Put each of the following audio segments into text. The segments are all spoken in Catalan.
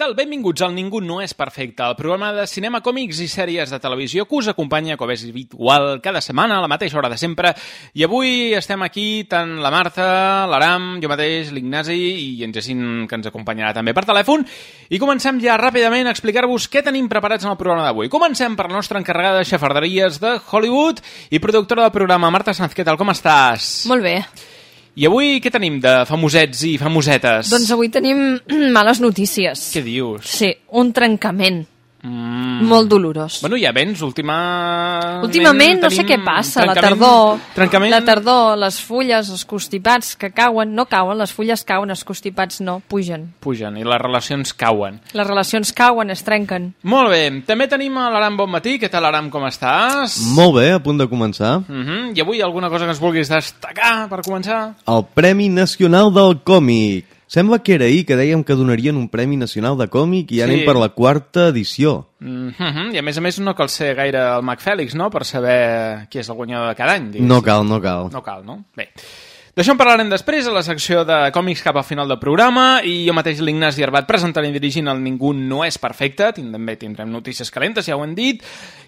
Tal? Benvinguts al Ningú no és perfecte, el programa de cinema, còmics i sèries de televisió que us acompanya, com és habitual, cada setmana a la mateixa hora de sempre. I avui estem aquí tant la Marta, l'Aram, jo mateix, l'Ignasi i en Jacint, que ens acompanyarà també per telèfon. I comencem ja ràpidament a explicar-vos què tenim preparats en el programa d'avui. Comencem per la nostra encarregada de xafarderies de Hollywood i productora del programa, Marta Sanz. Què tal, com estàs? Molt bé. I avui què tenim de famosets i famosetes? Doncs avui tenim males notícies. Què dius? Sí, un trencament. Mm. Molt dolorós. Bueno, ja vens, última... Últimament no sé què passa, la tardor, Trencament... la tardor, les fulles, els constipats que cauen, no cauen, les fulles cauen, els constipats no, pugen. Pugen i les relacions cauen. Les relacions cauen, es trenquen. Molt bé, també tenim a l'Aram Bon Matí. Què tal, Aram, com estàs? Molt bé, a punt de començar. Uh -huh. I avui alguna cosa que ens vulguis destacar per començar? El Premi Nacional del Còmic. Sembla que era ahir que dèiem que donarien un Premi Nacional de Còmic i ja Sí. anem per la quarta edició. Uh -huh. I a més a més no cal ser gaire el Mac Fèlix, no?, per saber qui és el guanyador de cada any. diguéssim. No cal, no cal. No cal, no? Bé. D'això en parlarem després a la secció de còmics cap al final del programa i jo mateix l'Ignasi Arbat presentant i dirigint el Ningú no és perfecte, també tindrem notícies calentes, ja ho hem dit,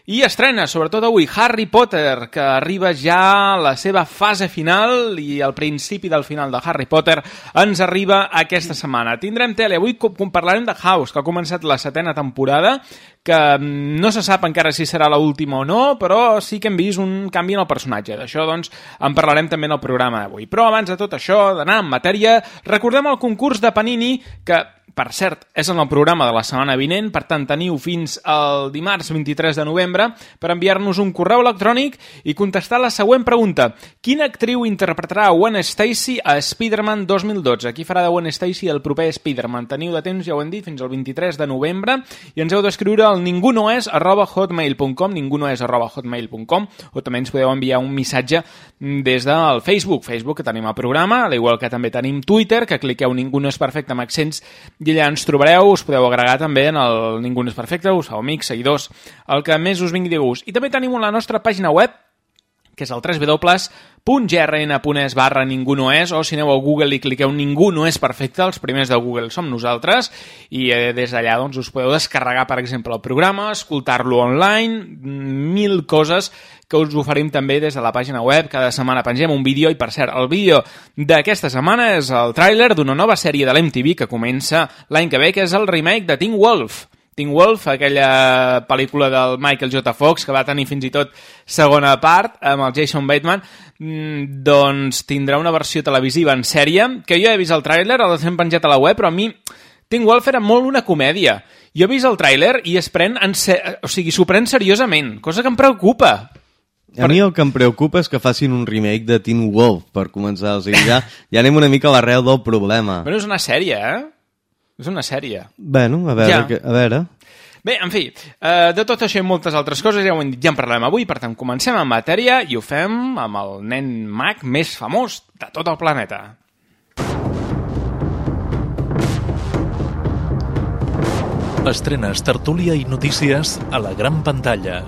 i estrena, sobretot avui, Harry Potter, que arriba ja a la seva fase final i el principi del final de Harry Potter ens arriba aquesta setmana. Tindrem tele, avui com parlarem de House, que ha començat la setena temporada, que mm, no se sap encara si serà l'última o no, però sí que hem vist un canvi en el personatge. D'això, doncs, en parlarem també en el programa d'avui. Però abans de tot això, d'anar en matèria, recordem el concurs de Panini, que per cert, és en el programa de la setmana vinent, per tant teniu fins al dimarts 23 de novembre per enviar-nos un correu electrònic i contestar la següent pregunta. Quina actriu interpretarà Gwen Stacy a Spider-Man 2012? Qui farà de Gwen Stacy el proper Spider-Man? Teniu de temps, ja ho hem dit, fins al 23 de novembre i ens heu d'escriure al ningunoes arroba hotmail.com ningunoes arroba hotmail.com o també ens podeu enviar un missatge des del Facebook, Facebook que tenim al programa, al igual que també tenim Twitter, que cliqueu Ningú no és perfecte amb accents i allà ens trobareu, us podeu agregar també en el Ningú no és perfecte, us feu amics, seguidors, el que més us vingui de gust. I també tenim la nostra pàgina web, que és el www.grn.es barra ningú no és, o si aneu a Google i cliqueu ningú no és perfecte, els primers de Google som nosaltres, i eh, des d'allà doncs, us podeu descarregar, per exemple, el programa, escoltar-lo online, mil coses que us oferim també des de la pàgina web. Cada setmana pengem un vídeo i, per cert, el vídeo d'aquesta setmana és el tràiler d'una nova sèrie de l'MTV que comença l'any que ve, que és el remake de Teen Wolf. Teen Wolf, aquella pel·lícula del Michael J. Fox que va tenir fins i tot segona part amb el Jason Bateman, mm, doncs tindrà una versió televisiva en sèrie, que jo he vist el tràiler, el hem penjat a la web, però a mi Teen Wolf era molt una comèdia. Jo he vist el tràiler i es pren en se... o sigui, s'ho pren seriosament, cosa que em preocupa. A mi el que em preocupa és que facin un remake de Teen Wolf, per començar. O sigui, ja, ja anem una mica a l'arrel del problema. Bueno, és una sèrie, eh? És una sèrie. Bueno, a veure... Ja. Que, a veure... Bé, en fi, eh, de tot això i moltes altres coses ja ho hem dit, ja en parlem avui, per tant, comencem en matèria i ho fem amb el nen mag més famós de tot el planeta. Estrenes, tertúlia i notícies a la gran pantalla.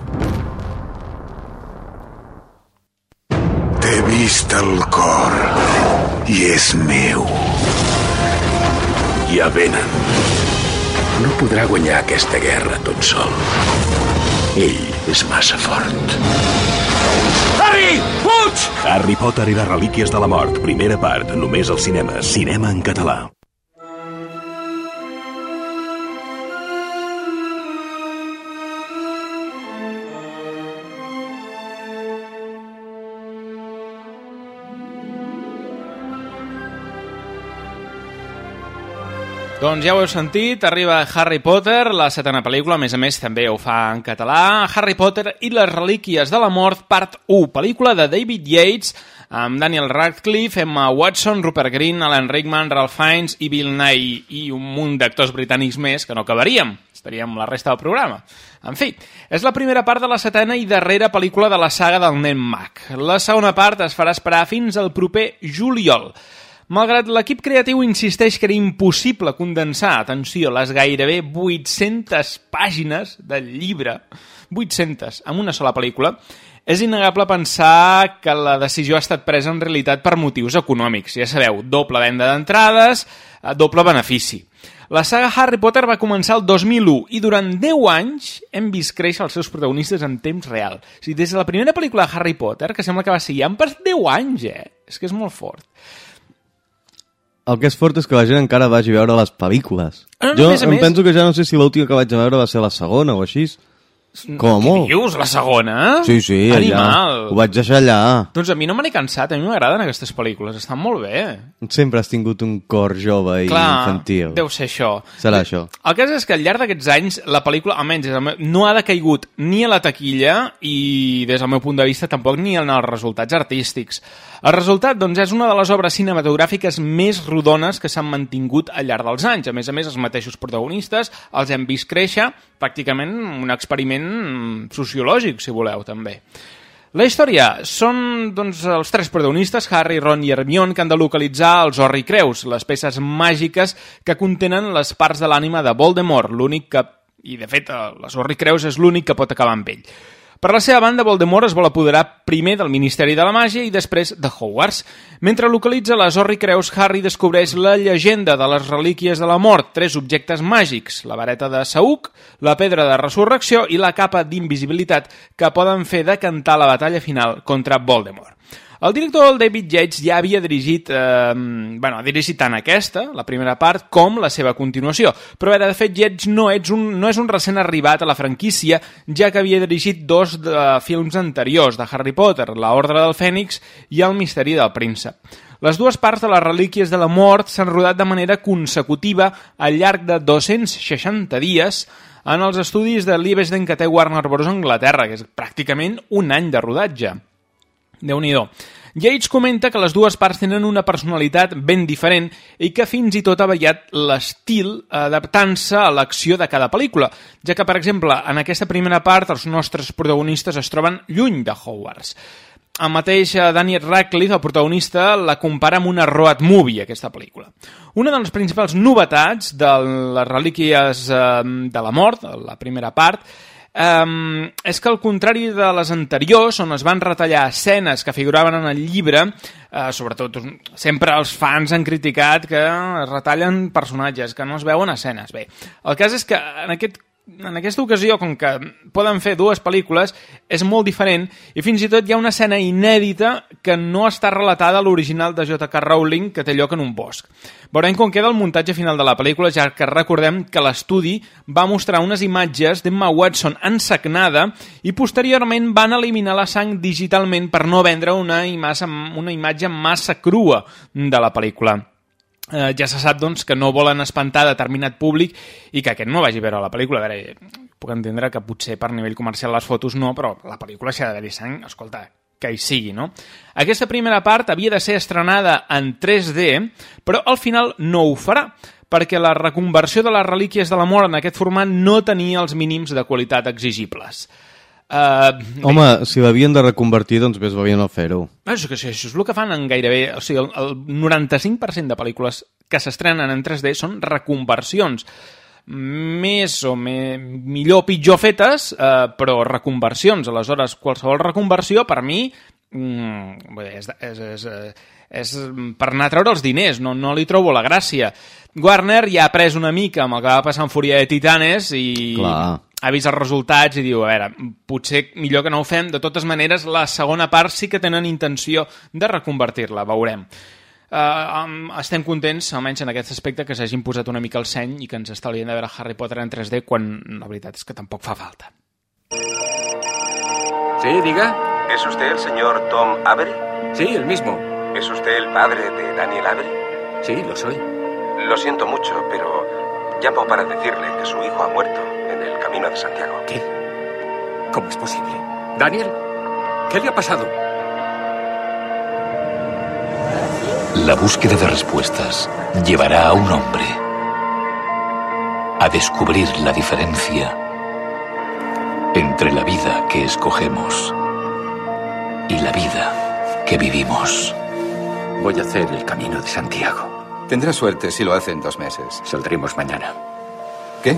T'he vist el cor i és meu. Ja venen. No podrà guanyar aquesta guerra tot sol. Ell és massa fort. Harry! Fuig! Harry Potter i les relíquies de la mort, primera part, només al cinema, cinema en català. Doncs ja ho heu sentit, arriba Harry Potter, la setena pel·lícula, a més a més també ho fa en català, Harry Potter i les relíquies de la mort, part 1, pel·lícula de David Yates, amb Daniel Radcliffe, Emma Watson, Rupert Green, Alan Rickman, Ralph Fiennes i Bill Nye, i un munt d'actors britànics més que no acabaríem, estaríem la resta del programa. En fi, és la primera part de la setena i darrera pel·lícula de la saga del nen mag. La segona part es farà esperar fins al proper juliol. Malgrat l'equip creatiu insisteix que era impossible condensar, atenció, les gairebé 800 pàgines del llibre, 800, en una sola pel·lícula, és innegable pensar que la decisió ha estat presa en realitat per motius econòmics. Ja sabeu, doble venda d'entrades, eh, doble benefici. La saga Harry Potter va començar el 2001 i durant 10 anys hem vist créixer els seus protagonistes en temps real. O sigui, des de la primera pel·lícula de Harry Potter, que sembla que va ser ja han passat 10 anys, eh? És que és molt fort. El que és fort és que la gent encara vagi a veure les pel·lícules. Ah, no, jo més em més- penso que ja no sé si l'última que vaig a veure va ser la segona o així. Com Què dius, la segona? Sí, sí, allà. Animal. Ho vaig deixar allà. Doncs a mi no me n'he cansat, a mi m'agraden aquestes pel·lícules, estan molt bé. Sempre has tingut un cor jove i Clar, infantil. deu ser això. Serà això. El cas és que al llarg d'aquests anys la pel·lícula, almenys, meu- no ha decaigut ni a la taquilla i des del meu punt de vista tampoc ni en els resultats artístics. El resultat, doncs, és una de les obres cinematogràfiques més rodones que s'han mantingut al llarg dels anys. A més a més, els mateixos protagonistes els hem vist créixer, pràcticament un experiment sociològic, si voleu, també. La història són doncs, els tres protagonistes, Harry, Ron i Hermione, que han de localitzar els Horricreus, les peces màgiques que contenen les parts de l'ànima de Voldemort, l'únic que... I, de fet, eh, les Horricreus és l'únic que pot acabar amb ell. Per la seva banda, Voldemort es vol apoderar primer del Ministeri de la Màgia i després de Hogwarts. Mentre localitza les Horricreus, Harry descobreix la llegenda de les relíquies de la mort, tres objectes màgics, la vareta de Saüc, la pedra de resurrecció i la capa d'invisibilitat que poden fer decantar la batalla final contra Voldemort. El director, el David Yates, ja havia dirigit, eh, bueno, ha dirigit tant aquesta, la primera part, com la seva continuació. Però, a veure, de fet, Yates no, ets un, no és un recent arribat a la franquícia, ja que havia dirigit dos de films anteriors, de Harry Potter, La Ordre del Fènix i El misteri del príncep. Les dues parts de les relíquies de la mort s'han rodat de manera consecutiva al llarg de 260 dies en els estudis de Liebesden que té Warner Bros. Anglaterra, que és pràcticament un any de rodatge déu nhi Yates comenta que les dues parts tenen una personalitat ben diferent i que fins i tot ha variat l'estil adaptant-se a l'acció de cada pel·lícula, ja que, per exemple, en aquesta primera part els nostres protagonistes es troben lluny de Hogwarts. El mateix eh, Daniel Radcliffe, el protagonista, la compara amb una road movie, aquesta pel·lícula. Una de les principals novetats de les relíquies eh, de la mort, la primera part, Um, és que al contrari de les anteriors, on es van retallar escenes que figuraven en el llibre, uh, sobretot sempre els fans han criticat que retallen personatges, que no es veuen escenes. Bé, el cas és que en aquest en aquesta ocasió, com que poden fer dues pel·lícules, és molt diferent i fins i tot hi ha una escena inèdita que no està relatada a l'original de J.K. Rowling, que té lloc en un bosc. Veurem com queda el muntatge final de la pel·lícula, ja que recordem que l'estudi va mostrar unes imatges d'Emma Watson ensagnada i posteriorment van eliminar la sang digitalment per no vendre una, imatge, una imatge massa crua de la pel·lícula. Eh, ja se sap doncs, que no volen espantar determinat públic i que aquest no vagi a veure la pel·lícula. A veure, puc entendre que potser per nivell comercial les fotos no, però la pel·lícula si ha d'haver-hi sang, escolta, que hi sigui, no? Aquesta primera part havia de ser estrenada en 3D, però al final no ho farà, perquè la reconversió de les relíquies de la mort en aquest format no tenia els mínims de qualitat exigibles. Uh, Home, si l'havien de reconvertir, doncs més va bé no fer-ho. això, que, això és el que fan en gairebé... O sigui, el, el 95% de pel·lícules que s'estrenen en 3D són reconversions més o me, millor o pitjor fetes, eh, però reconversions. Aleshores, qualsevol reconversió, per mi, mm, és, és, és, és per anar a treure els diners, no, no li trobo la gràcia. Warner ja ha pres una mica amb el que va passar en Fúria de Titanes i Clar. Ha vist els resultats i diu, a veure, potser millor que no ho fem. De totes maneres, la segona part sí que tenen intenció de reconvertir-la, veurem. Uh, um, estem contents, almenys en aquest aspecte, que s'hagin posat una mica el seny i que ens estalvien de veure Harry Potter en 3D quan la veritat és que tampoc fa falta. Sí, diga. ¿Es usted el señor Tom Avery? Sí, el mismo. ¿Es usted el padre de Daniel Avery? Sí, lo soy. Lo siento mucho, pero llamo para decirle que su hijo ha muerto en el camino de Santiago. ¿Qué? ¿Cómo es posible? ¿Daniel? ¿Qué le ha pasado? La búsqueda de respuestas llevará a un hombre a descubrir la diferencia entre la vida que escogemos y la vida que vivimos. Voy a hacer el camino de Santiago. Tendrá suerte si lo hace en dos meses. Saldremos mañana. ¿Qué?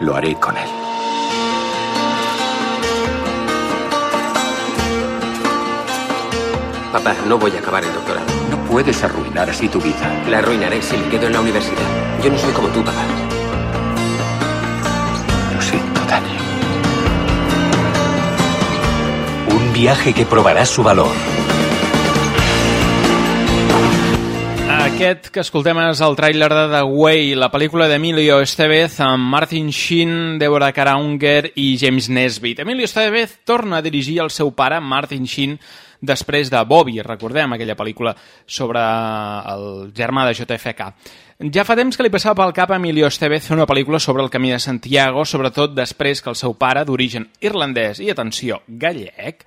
Lo haré con él. Papá, no voy a acabar el doctorado. No puedes arruinar así tu vida. La arruinaré si me quedo en la universidad. Yo no soy como tú, papá. Lo siento, Dani. Un viaje que probará su valor. Aquest que escoltem és el tràiler de The Way, la pel·lícula d'Emilio Estevez amb Martin Sheen, Deborah Karaunger i James Nesbitt. Emilio Estevez torna a dirigir el seu pare, Martin Sheen, després de Bobby, recordem aquella pel·lícula sobre el germà de JFK. Ja fa temps que li passava pel cap a Emilio Estevez fer una pel·lícula sobre el camí de Santiago, sobretot després que el seu pare, d'origen irlandès i, atenció, gallec,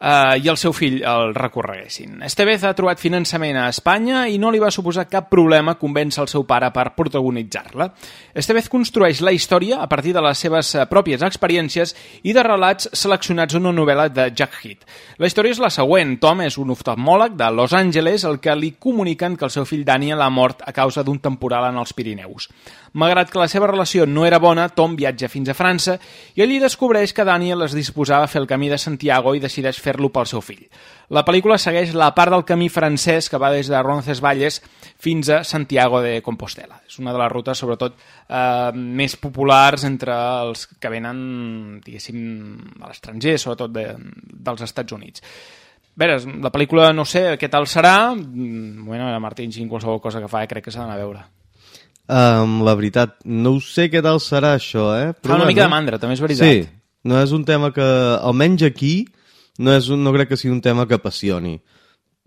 eh, i el seu fill el recorreguessin. Estevez ha trobat finançament a Espanya i no li va suposar cap problema convèncer el seu pare per protagonitzar-la. Estevez construeix la història a partir de les seves eh, pròpies experiències i de relats seleccionats en una novel·la de Jack Heath. La història és la següent. Tom és un oftalmòleg de Los Angeles el que li comuniquen que el seu fill Daniel ha mort a causa d'un temporal en els Pirineus. Malgrat que la seva relació no era bona, Tom viatja fins a França i allí descobreix que Daniel es disposava a fer el camí de Santiago i decideix fer-lo pel seu fill. La pel·lícula segueix la part del camí francès que va des de Roncesvalles fins a Santiago de Compostela. És una de les rutes, sobretot, eh, més populars entre els que venen, diguéssim, a l'estranger, sobretot de, dels Estats Units. A veure, la pel·lícula no sé què tal serà, Mm, bueno, Martín qualsevol cosa que fa crec que s'ha d'anar a veure. Um, la veritat, no ho sé què tal serà això, eh? Fa una mica de mandra, també és veritat. Sí, no és un tema que, almenys aquí, no, és un, no crec que sigui un tema que apassioni.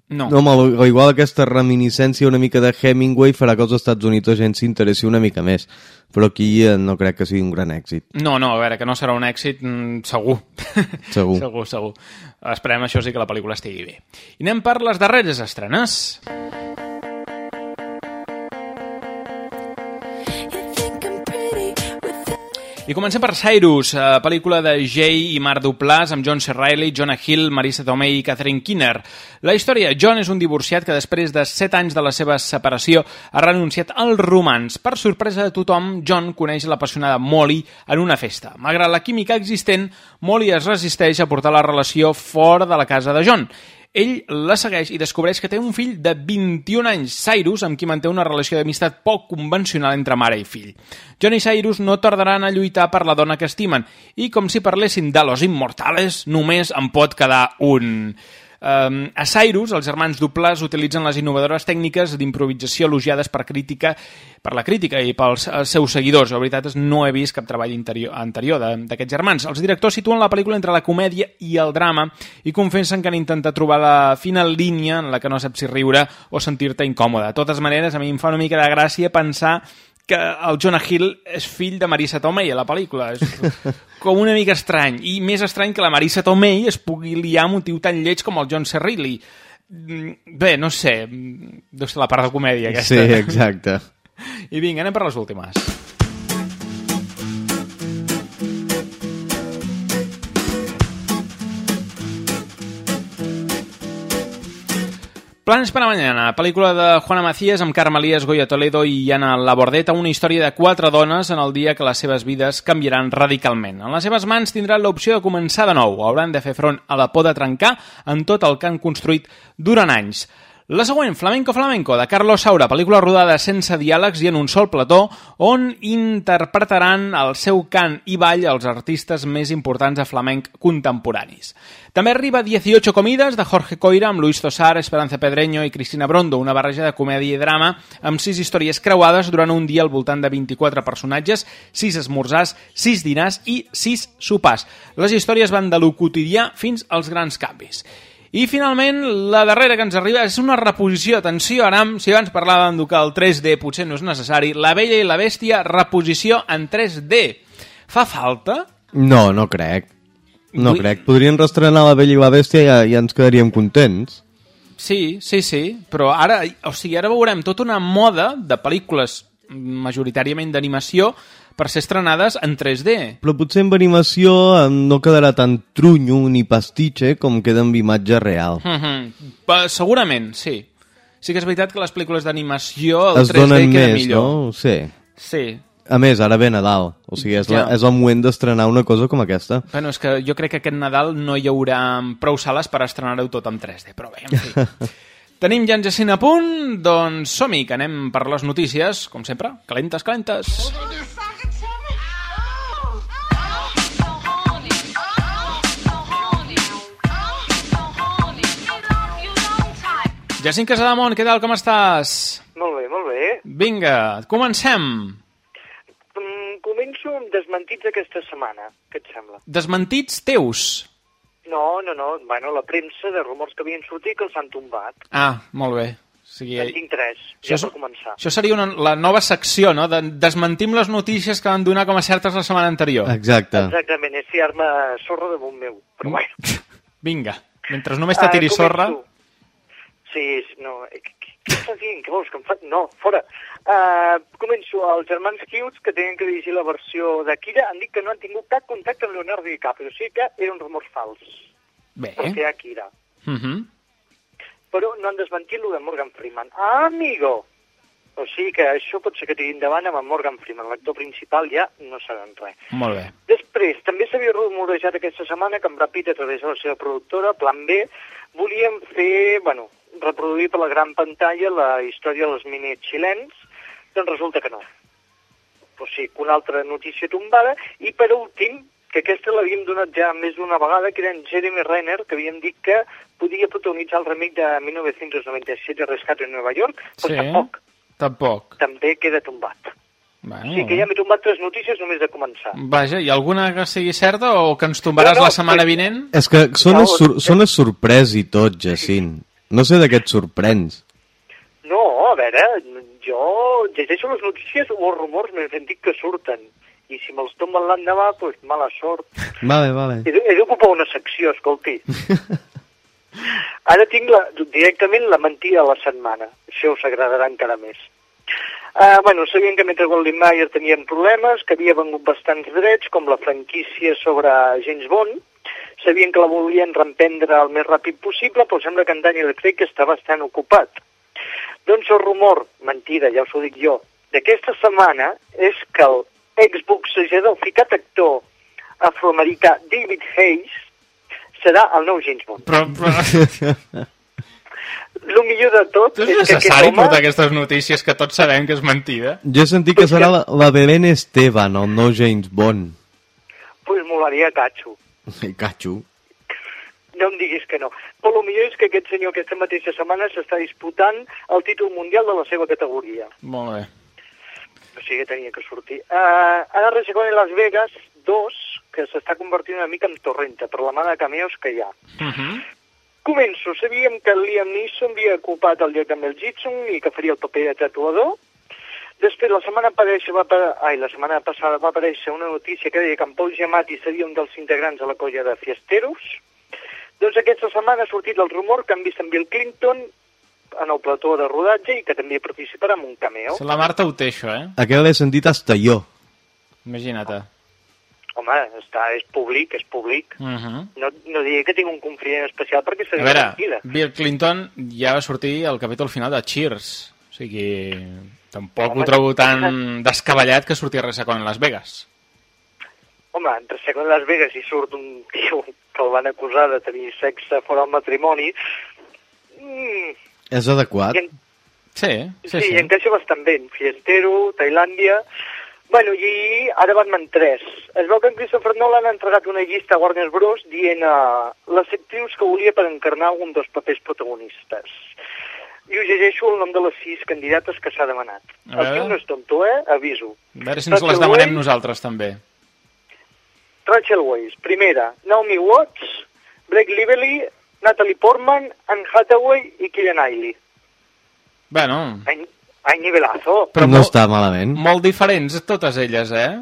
No. no home, igual aquesta reminiscència una mica de Hemingway farà que als Estats Units la gent s'interessi una mica més, però aquí eh, no crec que sigui un gran èxit. No, no, a veure, que no serà un èxit, mm, segur. Segur. segur, segur. Esperem això sí que la pel·lícula estigui bé. I anem per les darreres estrenes. I comencem per Cyrus, eh, pel·lícula de Jay i Mar Duplass amb John C. Reilly, Jonah Hill, Marisa Tomei i Catherine Kinner. La història, John és un divorciat que després de 7 anys de la seva separació ha renunciat al romans. Per sorpresa de tothom, John coneix l'apassionada Molly en una festa. Malgrat la química existent, Molly es resisteix a portar la relació fora de la casa de John. Ell la segueix i descobreix que té un fill de 21 anys, Cyrus, amb qui manté una relació d'amistat poc convencional entre mare i fill. John i Cyrus no tardaran a lluitar per la dona que estimen i, com si parlessin de los immortales, només en pot quedar un... Um, a Cyrus, els germans Duplass utilitzen les innovadores tècniques d'improvisació elogiades per crítica per la crítica i pels seus seguidors. La veritat és no he vist cap treball interior, anterior d'aquests germans. Els directors situen la pel·lícula entre la comèdia i el drama i confessen que han intentat trobar la fina línia en la que no saps si riure o sentir-te incòmode. De totes maneres, a mi em fa una mica de gràcia pensar que el Jonah Hill és fill de Marisa Tomei a la pel·lícula. És com una mica estrany. I més estrany que la Marisa Tomei es pugui liar amb un tio tan lleig com el John C. Reilly. Mm, Bé, no sé, mm, deu ser la part de comèdia aquesta. Sí, exacte. I vinga, anem per les últimes. Planes para mañana, pel·lícula de Juana Macías amb Carme Elias, Goya Toledo i Anna Labordeta, una història de quatre dones en el dia que les seves vides canviaran radicalment. En les seves mans tindran l'opció de començar de nou. Hauran de fer front a la por de trencar en tot el que han construït durant anys. La següent, Flamenco Flamenco, de Carlos Saura, pel·lícula rodada sense diàlegs i en un sol plató, on interpretaran el seu cant i ball els artistes més importants de flamenc contemporanis. També arriba 18 comides de Jorge Coira amb Luis Tosar, Esperanza Pedreño i Cristina Brondo, una barreja de comèdia i drama amb sis històries creuades durant un dia al voltant de 24 personatges, 6 esmorzars, 6 dinars i 6 sopars. Les històries van de lo quotidià fins als grans canvis. I finalment, la darrera que ens arriba és una reposició. Atenció, Aram, si abans parlàvem que el 3D potser no és necessari, La Bella i la Bèstia, reposició en 3D. Fa falta? No, no crec. No Vull- crec. Podrien restrenar La Bella i la Bèstia i ja, ja ens quedaríem contents. Sí, sí, sí, però ara, o sigui, ara veurem tota una moda de pel·lícules majoritàriament d'animació per ser estrenades en 3D. Però potser amb animació no quedarà tan trunyo ni pastitxe com queda amb imatge real. Mm -hmm. Pa, segurament, sí. Sí que és veritat que les pel·lícules d'animació el es 3D donen queda més, millor. no? Sí. Sí. A més, ara ve Nadal. O sigui, és, la, Ja. és el moment d'estrenar una cosa com aquesta. Bueno, és que jo crec que aquest Nadal no hi haurà prou sales per estrenar-ho tot en 3D, però bé, en fi. Tenim ja en Jacint a punt, doncs som-hi, que anem per les notícies, com sempre, calentes, calentes. Jacint Casademont, què tal, com estàs? Molt bé, molt bé. Vinga, comencem. Mm, començo amb desmentits aquesta setmana, què et sembla? Desmentits teus. No, no, no, bueno, la premsa de rumors que havien sortit que els han tombat. Ah, molt bé. O sigui, En tinc tres, Això ja per començar. Això seria una, la nova secció, no? De, desmentim les notícies que van donar com a certes la setmana anterior. Exacte. Exactament, és fiar-me sorra damunt meu, però bueno. Vinga, mentre només te Ah, tiri començo. sorra... Sí, sí, no, eh, què, què estàs dient? Què vols que em fa? No, fora. Uh, començo, els germans Hughes, que tenen que dirigir la versió d'Akira, han dit que no han tingut cap contacte amb Leonardo DiCaprio, o sigui que era un rumor fals, Bé. perquè Akira. Uh -huh. però no han desmentit lo de Morgan Freeman. Ah, amigo! O sigui que això pot ser que tiri endavant amb en Morgan Freeman. L'actor principal ja no serà en res. Molt bé. Després, també s'havia rumorejat aquesta setmana que en Brad Pitt, a través de la seva productora, Plan B, volien fer, bueno, reproduir per la gran pantalla la història dels mini xilens, doncs resulta que no. O sigui, que una altra notícia tombada. I per últim, que aquesta l'havíem donat ja més d'una vegada, que era en Jeremy Renner, que havíem dit que podia protagonitzar el remake de 1997 de Rescate en Nova York, però Sí. tampoc, Tampoc. també queda tombat. Bueno, O sigui que ja m'he tombat tres notícies només de començar. Vaja, ha alguna que sigui certa o que ens tombaràs No, no, la setmana però- vinent? És que són, No, sur són sorprès i tot, Jacint. No sé de què et sorprens. No, a veure, jo llegeixo les notícies o els rumors més antics que surten. I si me'ls tomben l'endemà, doncs pues, mala sort. Vale, vale. He, he d'ocupar una secció, escolti. Ara tinc la, directament la mentida de la setmana. Això us agradarà encara més. Uh, bueno, sabien que mentre Golden Mayer tenien problemes, que havia vengut bastants drets, com la franquícia sobre James Bond, sabien que la volien reemprendre el més ràpid possible, però sembla que en Daniel Craig està bastant ocupat. Doncs el rumor, mentida, ja us ho dic jo, d'aquesta setmana és que el exboxejador ficat actor afroamericà David Hayes serà el nou James Bond. Però, però... El millor de tot És és que aquest necessari home... portar aquestes notícies que tots sabem que és mentida? Jo he sentit que serà la, la Belén Esteban, el nou James Bond. Pues molaria catxo. I catxo. No em diguis que no. Però el millor és que aquest senyor aquesta mateixa setmana s'està disputant el títol mundial de la seva categoria. Molt bé. O sigui que tenia que sortir. Uh, ara reciclant Las Vegas 2, que s'està convertint una mica en torrenta per la mà de cameos que hi ha. Uh -huh. Començo. Sabíem que Liam Neeson havia ocupat el lloc de Mel Gibson i que faria el paper de tatuador. Després, la setmana, apareix, va, ai, la setmana passada va aparèixer una notícia que deia que en Paul Giamatti seria un dels integrants de la colla de Fiesteros. Doncs aquesta setmana ha sortit el rumor que han vist en Bill Clinton en el plató de rodatge i que també participarà en un cameo. Se la Marta ho té, això, eh? Aquest l'he sentit hasta jo. Imagina't. Home, està, és públic, és públic. Uh -huh. No, no diré que tinc un confident especial perquè A seria veure, mentida. Bill Clinton ja va sortir al capítol final de Cheers. O sigui, tampoc Home, ho trobo tan descabellat que sortia res en Las Vegas. Home, entre segon Las Vegas i surt un tio que el van acusar de tenir sexe fora del matrimoni, mm, És adequat. en, Sí, sí, sí, sí. i encaixa bastant bé. Fiestero, Tailàndia... Bueno, i ara Batman 3. Es veu que en Christopher Nolan ha entregat una llista a Warner Bros. dient uh, les actrius que volia per encarnar un dels papers protagonistes. I us llegeixo el nom de les sis candidates que s'ha demanat. A El tio no és tonto, eh? Aviso. A veure si ens les demanem nosaltres, també. Rachel Weisz, primera. Naomi Watts, Blake Lively, Natalie Portman, Anne Hathaway i Keira Knightley. Bueno, Any, any nivelazo. Però no molt- està malament. molt diferents totes elles, eh?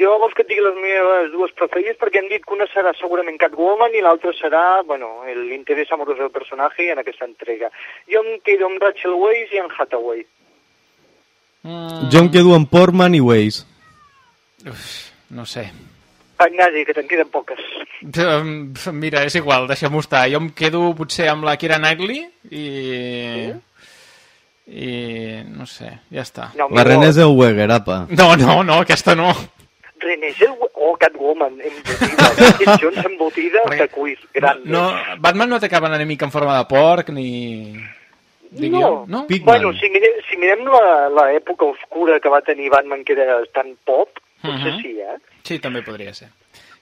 Jo vols que et digui les meves dues preferides perquè hem dit que una serà segurament Catwoman i l'altra serà, bueno, l'interès amorós del personatge en aquesta entrega. Jo em quedo amb Rachel Weisz i Anne Hathaway. Mm, Jo em quedo amb Portman i Waze. no sé. Va, Ignasi, que te'n queden poques. Um, Mira, és igual, deixem-ho estar. Jo em quedo potser amb la Kira Knightley i... I no sé, ja està. No, La Renée Zellweger, apa. No, no, no, aquesta no. René Zellweger, oh, Catwoman, embotida. Bridget Jones embotida de cuir, gran. No, Batman no té cap enemic en forma de porc, ni... Dic No, jo, no? bueno, si mirem, si mirem la- l'època oscura que va tenir Batman, que era tan pop, potser Mhm. sí, eh? Sí, també podria ser.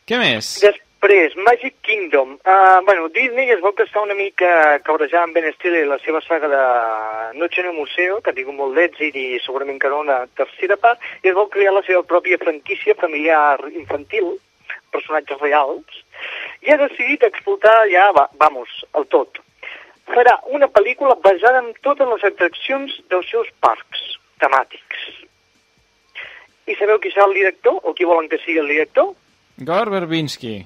Què més? Després, Magic Kingdom. Uh, bueno, Disney es veu que està una mica cabrejant amb Ben Stiller i la seva saga de Noche en el Museo, que ha tingut molt d'èxit i segurament que no una tercera part, i es vol crear la seva pròpia franquícia familiar infantil, personatges reals, i ha decidit explotar ja, va, vamos, el tot. Farà una pel·lícula basada en totes les atraccions dels seus parcs temàtics. I sabeu qui serà el director, o qui volen que sigui el director? Gore Verbinski.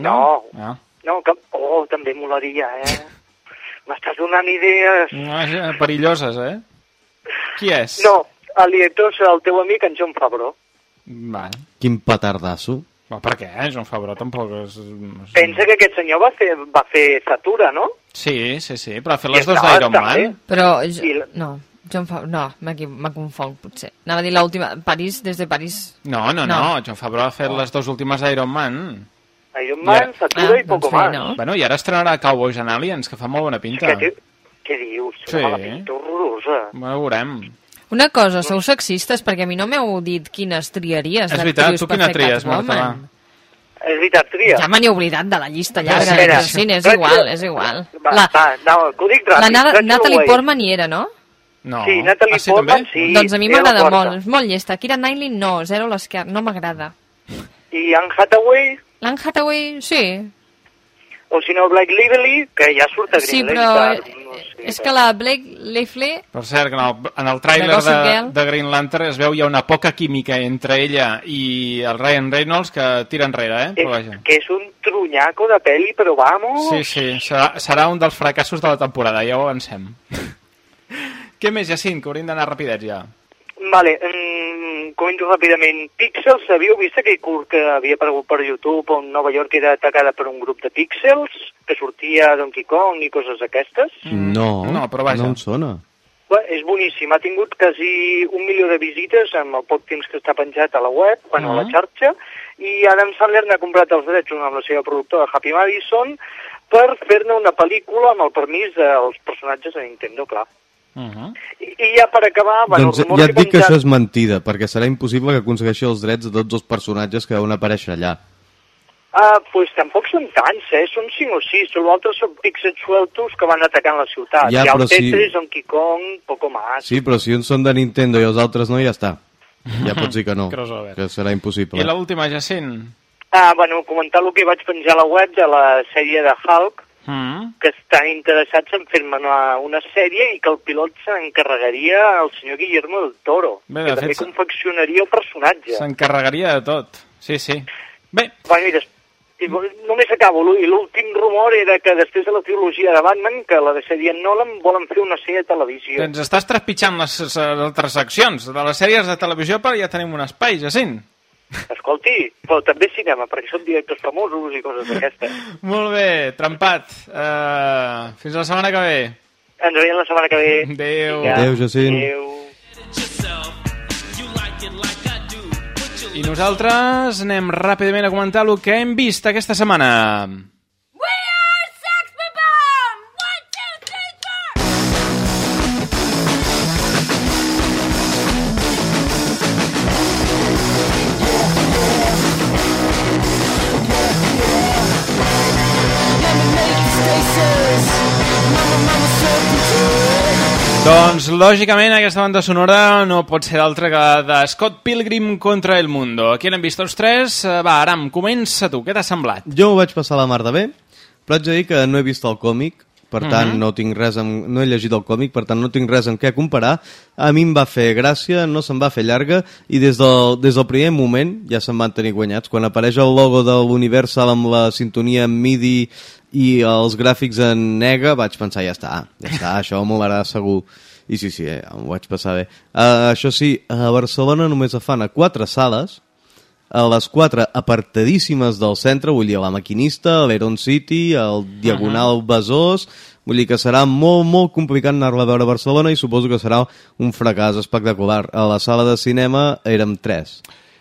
No. Ah. No, que... Oh, també molaria, eh? M'estàs donant idees. Ah, perilloses, eh? Qui és? No, el director serà el teu amic, en John Favreau. Vale. Quin petardasso. Va, per què? Joan Favreau tampoc és... Pensa que aquest senyor va fer, va fer Satura, no? Sí, sí, sí, però ha fet I les dos estava d'Iron també. Man. Però, jo, no, John Fa... No, me confonc, potser. Anava a dir l'última... París, des de París... No, no, no, no. Joan Favreau ha fet les dues últimes d'Iron Man. Iron Man, Satura Ah, i poco doncs bé, más. no? Bueno, i ara estrenarà Cowboys and Aliens, que fa molt bona pinta. Que té... Què dius? Sí. Sí. Una pinta horrorosa. Bueno, veurem. Una cosa, sou sexistes perquè a mi no m'heu dit quines triaries És veritat, tu quina tries, Marta, Catwoman. És veritat, tria. Ja me n'he oblidat de la llista llarga de cine, és igual, és igual. Va, La, va, no, que ho dic ràpid. la Natalie. Portman hi era, no? No. Sí, Natalie Ah, sí, Portman, també? sí. doncs a mi m'agrada molt, és molt llesta. Kira Knightley no, zero a l'esquerra, no m'agrada. I Anne Hathaway, L'Anne Hathaway, sí, o si no, Blake Lively, que ja surt a sí, Green però Lantern. eh, No sé, és que la Blake Lively Per cert, que en el, en el tràiler De de, Green Lantern es veu hi ha una poca química entre ella i el Ryan Reynolds que tira enrere, eh? Però vaja. que és un trunyaco de peli, però vamos... Sí, sí, serà, serà un dels fracassos de la temporada, ja ho avancem. Què més, Jacint, que hauríem d'anar rapidets ja? Vale, mm, comento ràpidament. Píxels, havíeu vist aquell curt que havia aparegut per YouTube on Nova York era atacada per un grup de píxels, que sortia Donkey Kong i coses d'aquestes? No, no, però vaja. no em sona. Bé, és boníssim, ha tingut quasi un milió de visites amb el poc temps que està penjat a la web, bueno, a la Mhm. xarxa, i Adam Sandler n'ha comprat els drets amb la seva productora Happy Madison per fer-ne una pel·lícula amb el permís dels personatges de Nintendo, clar. Uh -huh. I, i ja per acabar... Bueno, doncs ja et dic que penjat- això és mentida, perquè serà impossible que aconsegueixi els drets de tots els personatges que deuen aparèixer allà. Ah, pues tampoc són tants, eh? Són 5 o 6. L'altre són píxels sueltos que van atacant la ciutat. Ja, Hi ha però el sí. Tetris, Donkey Kong, poco más. Sí, però si uns són de Nintendo i els altres no, ja està. Ja pots dir que no, que serà impossible. I l'última, Jacint? Ah, bueno, comentar el que vaig penjar a la web de la sèrie de Hulk, Mm. que estan interessats en fer-me una, una sèrie i que el pilot se n'encarregaria el senyor Guillermo del Toro, Bé, que també fet, confeccionaria el personatge. S'encarregaria de tot. Sí, sí. Bé, Bueno, i, i només acabo, i l'últim rumor era que després de la trilogia de Batman, que la de sèrie Nolan volen fer una sèrie de televisió. ens estàs trepitjant les, les altres seccions. De les sèries de televisió, ja tenim un espai, Jacint. Escolti, però també cinema, perquè són directors famosos i coses d'aquestes. Molt bé, trempat. Uh, fins la setmana que ve. Ens veiem la setmana que ve. Adéu. Vinga, Adéu, Jacint. Adéu. I nosaltres anem ràpidament a comentar el que hem vist aquesta setmana. Doncs, lògicament, aquesta banda sonora no pot ser d'altra que de Scott Pilgrim contra el Mundo. Aquí n'hem vist els tres. Eh, Va, Aram, comença tu. Què t'ha semblat? Jo ho vaig passar la mar de bé, Però haig de dir que no he vist el còmic, per tant Mhm. no tinc res amb, no he llegit el còmic, per tant no tinc res amb què comparar. A mi em va fer gràcia, no se'n va fer llarga i des del, des del primer moment ja se'n van tenir guanyats. Quan apareix el logo de l'Universal amb la sintonia MIDI i els gràfics en nega, vaig pensar, ja està, ja està, això m'ho m'agrada segur. I sí, sí, eh, m'ho vaig passar bé. Uh, això sí, a Barcelona només es fan a quatre sales, a les quatre apartadíssimes del centre, vull dir, a la Maquinista, a l'Aeron City, al Diagonal Besòs, vull dir que serà molt, molt complicat anar-la a veure a Barcelona i suposo que serà un fracàs espectacular. A la sala de cinema érem tres.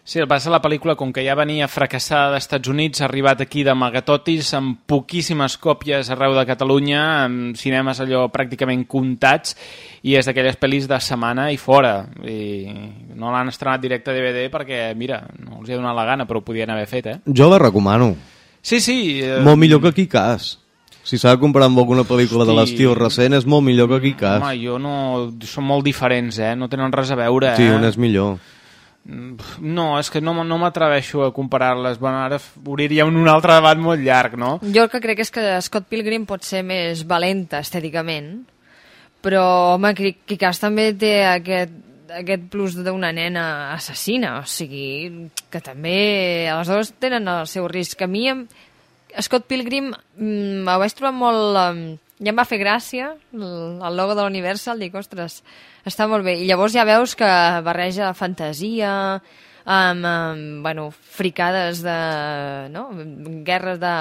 Sí, el pas de la pel·lícula, com que ja venia fracassada dels Estats Units, ha arribat aquí de magatotis amb poquíssimes còpies arreu de Catalunya, amb cinemes allò pràcticament comptats, i és d'aquelles pel·lis de setmana i fora. I no l'han estrenat directe a DVD perquè, mira, no els hi ha donat la gana, però ho podien haver fet, eh? Jo la recomano. Sí, sí. Eh, Molt millor que Kikàs. Si s'ha de comparar amb alguna pel·lícula de Hosti. l'estiu recent, és molt millor que Kikàs. Home, jo no... Són molt diferents, eh? No tenen res a veure, Sí, eh? un és millor. No, és que no, no m'atreveixo a comparar-les. Bueno, ara obriríem un altre debat molt llarg, no? Jo el que crec és que Scott Pilgrim pot ser més valenta estèticament, però, home, Kikàs també té aquest, aquest plus d'una nena assassina, o sigui, que també els dos tenen el seu risc. A mi, Scott Pilgrim, mm, ho vaig trobar molt... em, ja em va fer gràcia, el, logo de l'Universal, dic, ostres, està molt bé. I llavors ja veus que barreja fantasia, amb, amb bueno, fricades de... No? guerres de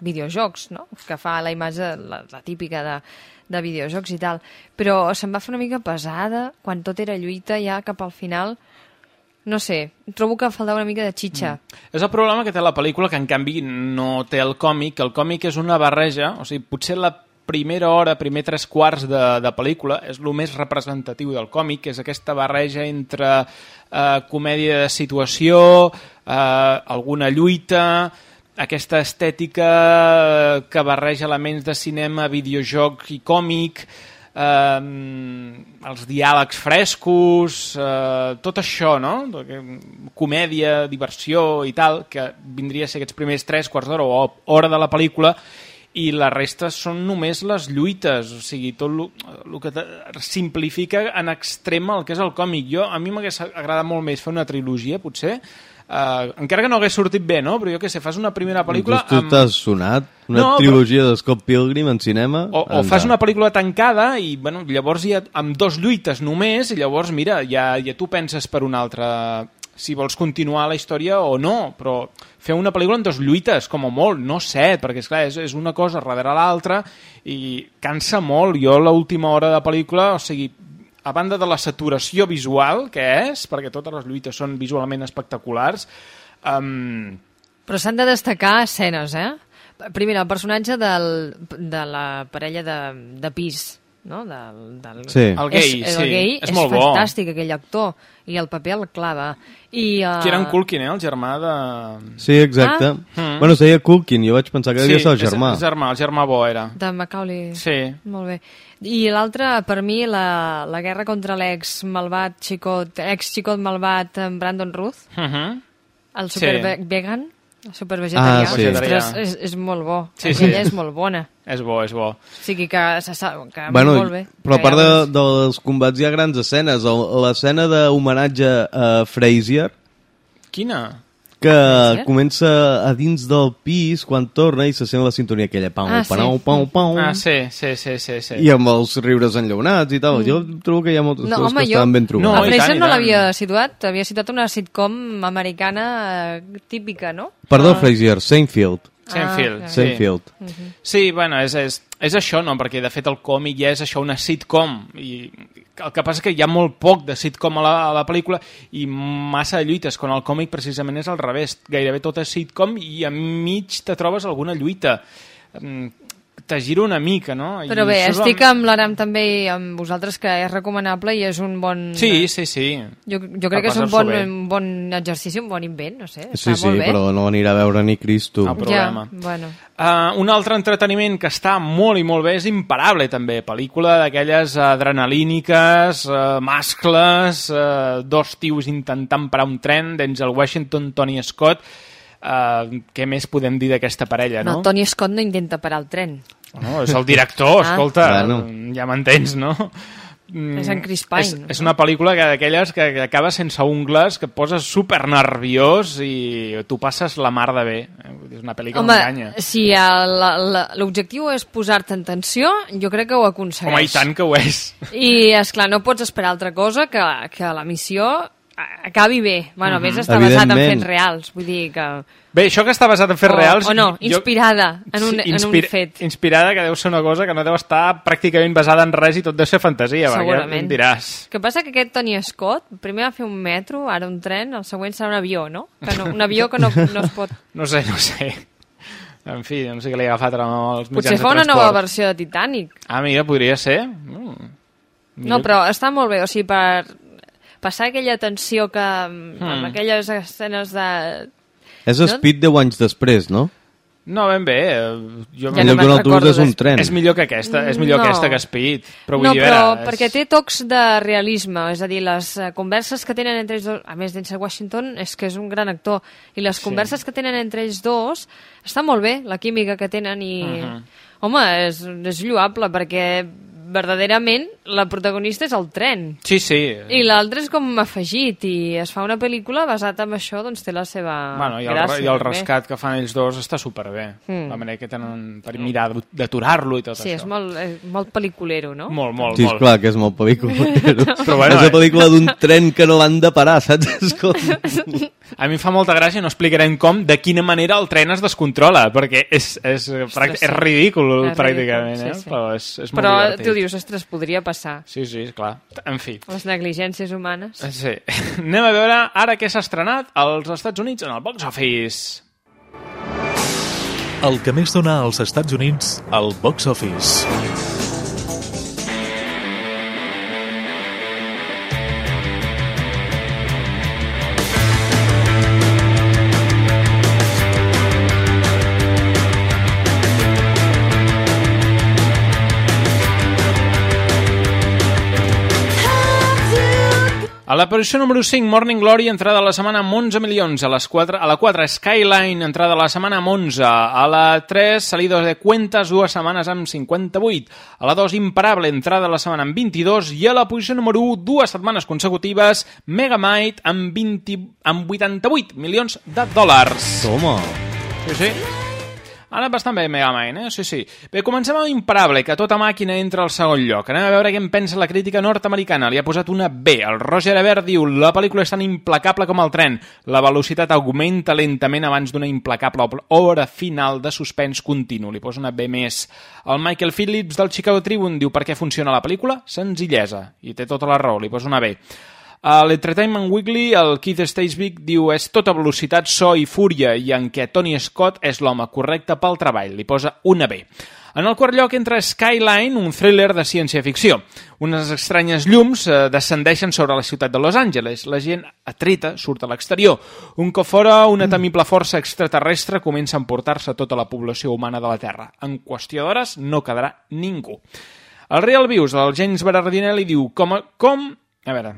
videojocs, no? que fa la imatge, la, la típica de, de videojocs i tal. Però se'm va fer una mica pesada quan tot era lluita ja cap al final. No sé, trobo que faltava una mica de xitxa. Mm. És el problema que té la pel·lícula, que en canvi no té el còmic. El còmic és una barreja, o sigui, potser la primera hora, primer tres quarts de, de pel·lícula és el més representatiu del còmic, és aquesta barreja entre eh, comèdia de situació, eh, alguna lluita, aquesta estètica eh, que barreja elements de cinema, videojoc i còmic, eh, els diàlegs frescos, eh, tot això, no? Comèdia, diversió i tal, que vindria a ser aquests primers tres quarts d'hora o hora de la pel·lícula, i la resta són només les lluites, o sigui, tot el que simplifica en extrem el que és el còmic. Jo, a mi m'hagués agradat molt més fer una trilogia, potser, Uh, encara que no hagués sortit bé, no? Però jo què sé, fas una primera pel·lícula... Tu t'has sonat? Una No, però- trilogia de Scott Pilgrim en cinema? O, o fas una pel·lícula tancada i bueno, llavors ha amb dos lluites només i llavors mira, ja, ja tu penses per una altra si vols continuar la història o no, però fer una pel·lícula amb dos lluites, com a molt, no set, perquè és clar, és, és una cosa darrere l'altra i cansa molt. Jo l'última hora de pel·lícula, o sigui, a banda de la saturació visual que és, perquè totes les lluites són visualment espectaculars, um, Però s'han de destacar escenes, eh? Primer, el personatge del, de la parella de, de pis, no? Del, del... Sí. El gay, és, sí. El gay És és, molt bo. fantàstic, aquell actor, i el paper el clava. I, uh... Kieran Culkin, eh, el germà de... Sí, exacte. Ah. Bueno, es deia Culkin, jo vaig pensar que devia ser el germà. És, és germà, el germà bo era. De Macaulay. Sí. Molt bé. I l'altre, per mi, la, la guerra contra l'ex malvat xicot, ex xicot malvat en Brandon Ruth, Uh -huh. el super Sí. ve vegan, el super vegetarià. Ah, sí. Ostres, és, és molt bo. Sí, Sí, sí. Aquella és molt bona. És bo, és bo. O sigui que, se sap, que Bueno, molt bé. però a part de, dels combats hi ha grans escenes. L'escena d'homenatge a Frazier, Quina? Que Frazier? comença a dins del pis quan torna i se sent la sintonia aquella pau, Ah, sí. pau, pau, pau, Ah, sí, sí, sí, sí. sí. i amb els riures enllaunats i tal. Jo trobo que hi ha moltes Mm. No, coses home, que jo estan ben No, a trobades. Fraser no l'havia situat, havia situat una sitcom americana eh, típica, no? Perdó, Ah. Frazier, Seinfeld. Seinfeld, Ah, sí. Seinfeld. Sí, bueno, és, és, és això, no? Perquè, de fet, el còmic ja és això, una sitcom. I el que passa que hi ha molt poc de sitcom a la, a la pel·lícula i massa de lluites, quan el còmic precisament és al revés. Gairebé tot és sitcom i enmig te trobes alguna lluita. Mm, Te gira una mica, no? I Però bé, això és estic amb l'Aram també i amb vosaltres que és recomanable i és un bon... Sí, sí, sí. Jo, jo crec que és un bon, bé. un bon exercici, un bon invent, no sé, Sí, està sí, molt bé. però no anirà a veure ni Cristo. Ah, però- problema. Ja, bueno. Uh, un altre entreteniment que està molt i molt bé és Imparable, també. Pel·lícula d'aquelles adrenalíniques, uh, mascles, uh, dos tios intentant parar un tren, Denzel Washington, Tony Scott. Uh, què més podem dir d'aquesta parella, No, no? Tony Scott no intenta parar el tren. No, és el director, Ah. escolta, Bueno. ja m'entens, no? Mm, És en Chris Pine, És, és una pel·lícula que d'aquelles que, que acaba sense ungles, que et poses super nerviós i tu passes la mar de bé. Eh, És una pel·li que no Home, enganya. si l'objectiu és posar-te en tensió, jo crec que ho aconsegueix. Home, i tant que ho és. I, és clar no pots esperar altra cosa que, que la missió acabi bé. Bueno, a més Mhm. està basat en fets reals, vull dir que... Bé, això que està basat en fets o, reals... O no, jo- inspirada en un, Sí, en un fet. Inspirada, que deu ser una cosa que no deu estar pràcticament basada en res i tot deu ser fantasia, Segurament. em diràs. Que passa que aquest Tony Scott primer va fer un metro, ara un tren, el següent serà un avió, no? Que no un avió que no, no es pot... No sé, no sé. En fi, no sé què li ha agafat els mitjans Potser de fa una transport. nova versió de Titanic. Ah, mira, podria ser. Mm. No, però està molt bé, o sigui, per passar aquella tensió que... Hmm. amb aquelles escenes de... És No? Speed 10 anys després, no? No, ben bé. eh, Jo Ja en no lloc me'n d'un autobús recordo és un tren. És millor que aquesta, és millor No. que aquesta que Speed. Però vull no, dir, però veure, perquè és... té tocs de realisme, és a dir, les eh, converses que tenen entre ells dos, a més Denzel Washington és que és un gran actor, i les Sí. converses que tenen entre ells dos està molt bé, la química que tenen i... Mhm. Home, és, és lloable perquè verdaderament la protagonista és el tren Sí, sí. i l'altre és com afegit i es fa una pel·lícula basat en això doncs té la seva Bueno, i el, gràcia i el també. rescat que fan ells dos està superbé. Mm. La manera que tenen per mirar d'aturar-lo i tot sí, això. és molt, és molt pel·liculero, no? Molt, molt, Sí, molt. esclar, que és molt pel·lícula. Però bueno, és la eh. pel·lícula d'un tren que no l'han de parar, saps? És com... A mi em fa molta gràcia, no explicarem com, de quina manera el tren es descontrola, perquè és, és, sí. és ridícul, És pràcticament, ridícul, eh? sí, sí. Però és, és molt Però divertit. tu dius, ostres, podria passar. Sí, sí, clar. En fi. Les negligències humanes. Sí. Anem a veure ara què s'ha estrenat als Estats Units en el box office. El que més dona als Estats Units al box office. A la posició número 5, Morning Glory, entrada a la setmana amb 11 milions. A, les 4, a la 4, Skyline, entrada a la setmana amb 11. A la 3, Salidos de Cuentas, dues setmanes amb 58. A la 2, Imparable, entrada a la setmana amb 22. I a la posició número 1, dues setmanes consecutives, Megamind amb, 20, amb 88 milions de dòlars. Toma. Sí, sí. Ha anat bastant bé Megamind, eh? Sí, sí. Bé, comencem amb Imparable, que tota màquina entra al segon lloc. Anem a veure què en pensa la crítica nord-americana. Li ha posat una B. El Roger Ebert diu la pel·lícula és tan implacable com el tren. La velocitat augmenta lentament abans d'una implacable obra final de suspens continu. Li posa una B més. El Michael Phillips del Chicago Tribune diu per què funciona la pel·lícula? Senzillesa. I té tota la raó, li posa una B. A l'Entertainment Weekly, el Keith Stacevic diu és tota velocitat, so i fúria i en què Tony Scott és l'home correcte pel treball. Li posa una B. En el quart lloc entra Skyline, un thriller de ciència-ficció. Unes estranyes llums eh, descendeixen sobre la ciutat de Los Angeles. La gent atreta surt a l'exterior. Un cop fora, una temible força extraterrestre comença a emportar-se tota la població humana de la Terra. En qüestió d'hores no quedarà ningú. El Real Views, el James Berardinelli, diu com... Com a veure,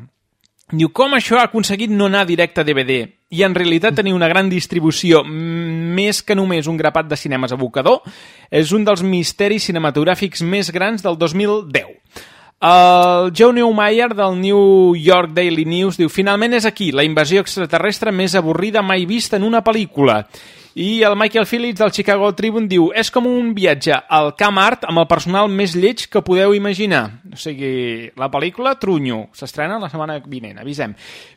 Diu, com això ha aconseguit no anar directe a DVD i en realitat tenir una gran distribució més que només un grapat de cinemes abocador és un dels misteris cinematogràfics més grans del 2010. El Joe Neumeyer del New York Daily News diu finalment és aquí, la invasió extraterrestre més avorrida mai vista en una pel·lícula. I el Michael Phillips del Chicago Tribune diu és com un viatge al Camp Art amb el personal més lleig que podeu imaginar. O sigui, la pel·lícula Trunyo s'estrena la setmana vinent, avisem.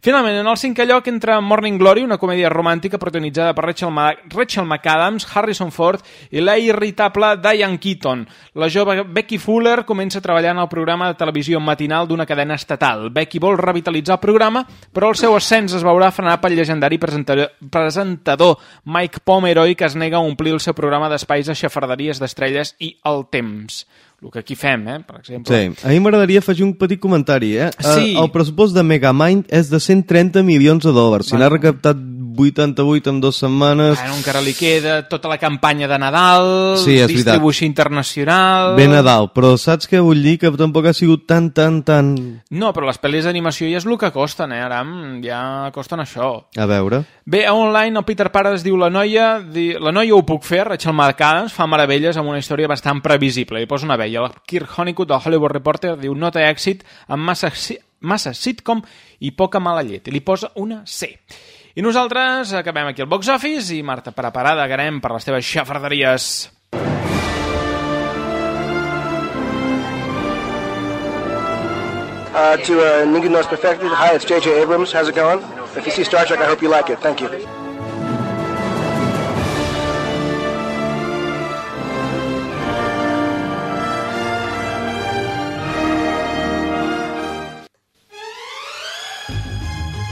Finalment, en el cinquè lloc entra Morning Glory, una comèdia romàntica protagonitzada per Rachel, Ma Rachel McAdams, Harrison Ford i la irritable Diane Keaton. La jove Becky Fuller comença a treballar en el programa de televisió matinal d'una cadena estatal. Becky vol revitalitzar el programa, però el seu ascens es veurà frenat pel llegendari presentador, presentador Pomeroy, que es nega a omplir el seu programa d'espais de xafarderies d'estrelles i el temps. El que aquí fem, eh, per exemple. Sí, a mi m'agradaria afegir un petit comentari. Eh? Sí. El pressupost de Megamind és de 130 milions de dòlars. Si n'ha recaptat 88 en dues setmanes. Bueno, encara li queda tota la campanya de Nadal, Sí, és veritat. distribució internacional... Bé Nadal, però saps què vull dir? Que tampoc ha sigut tan, tan, tan... No, però les pel·lis d'animació ja és el que costen, eh, Aram? Ja costen això. A veure... Bé, a online el Peter Pares diu la noia, di, la noia ho puc fer, Rachel McAdams fa meravelles amb una història bastant previsible. I posa una vella. El Kirk Honeycutt del Hollywood Reporter diu no té èxit amb massa, massa sitcom i poca mala llet. I li posa una C. I nosaltres acabem aquí al box office i Marta, preparada, garem per les teves xafarderies. Uh, to uh, Ningu Knows Perfected, hi, it's J.J. Abrams. How's it going? If you see Star Trek, I hope you like it. Thank you.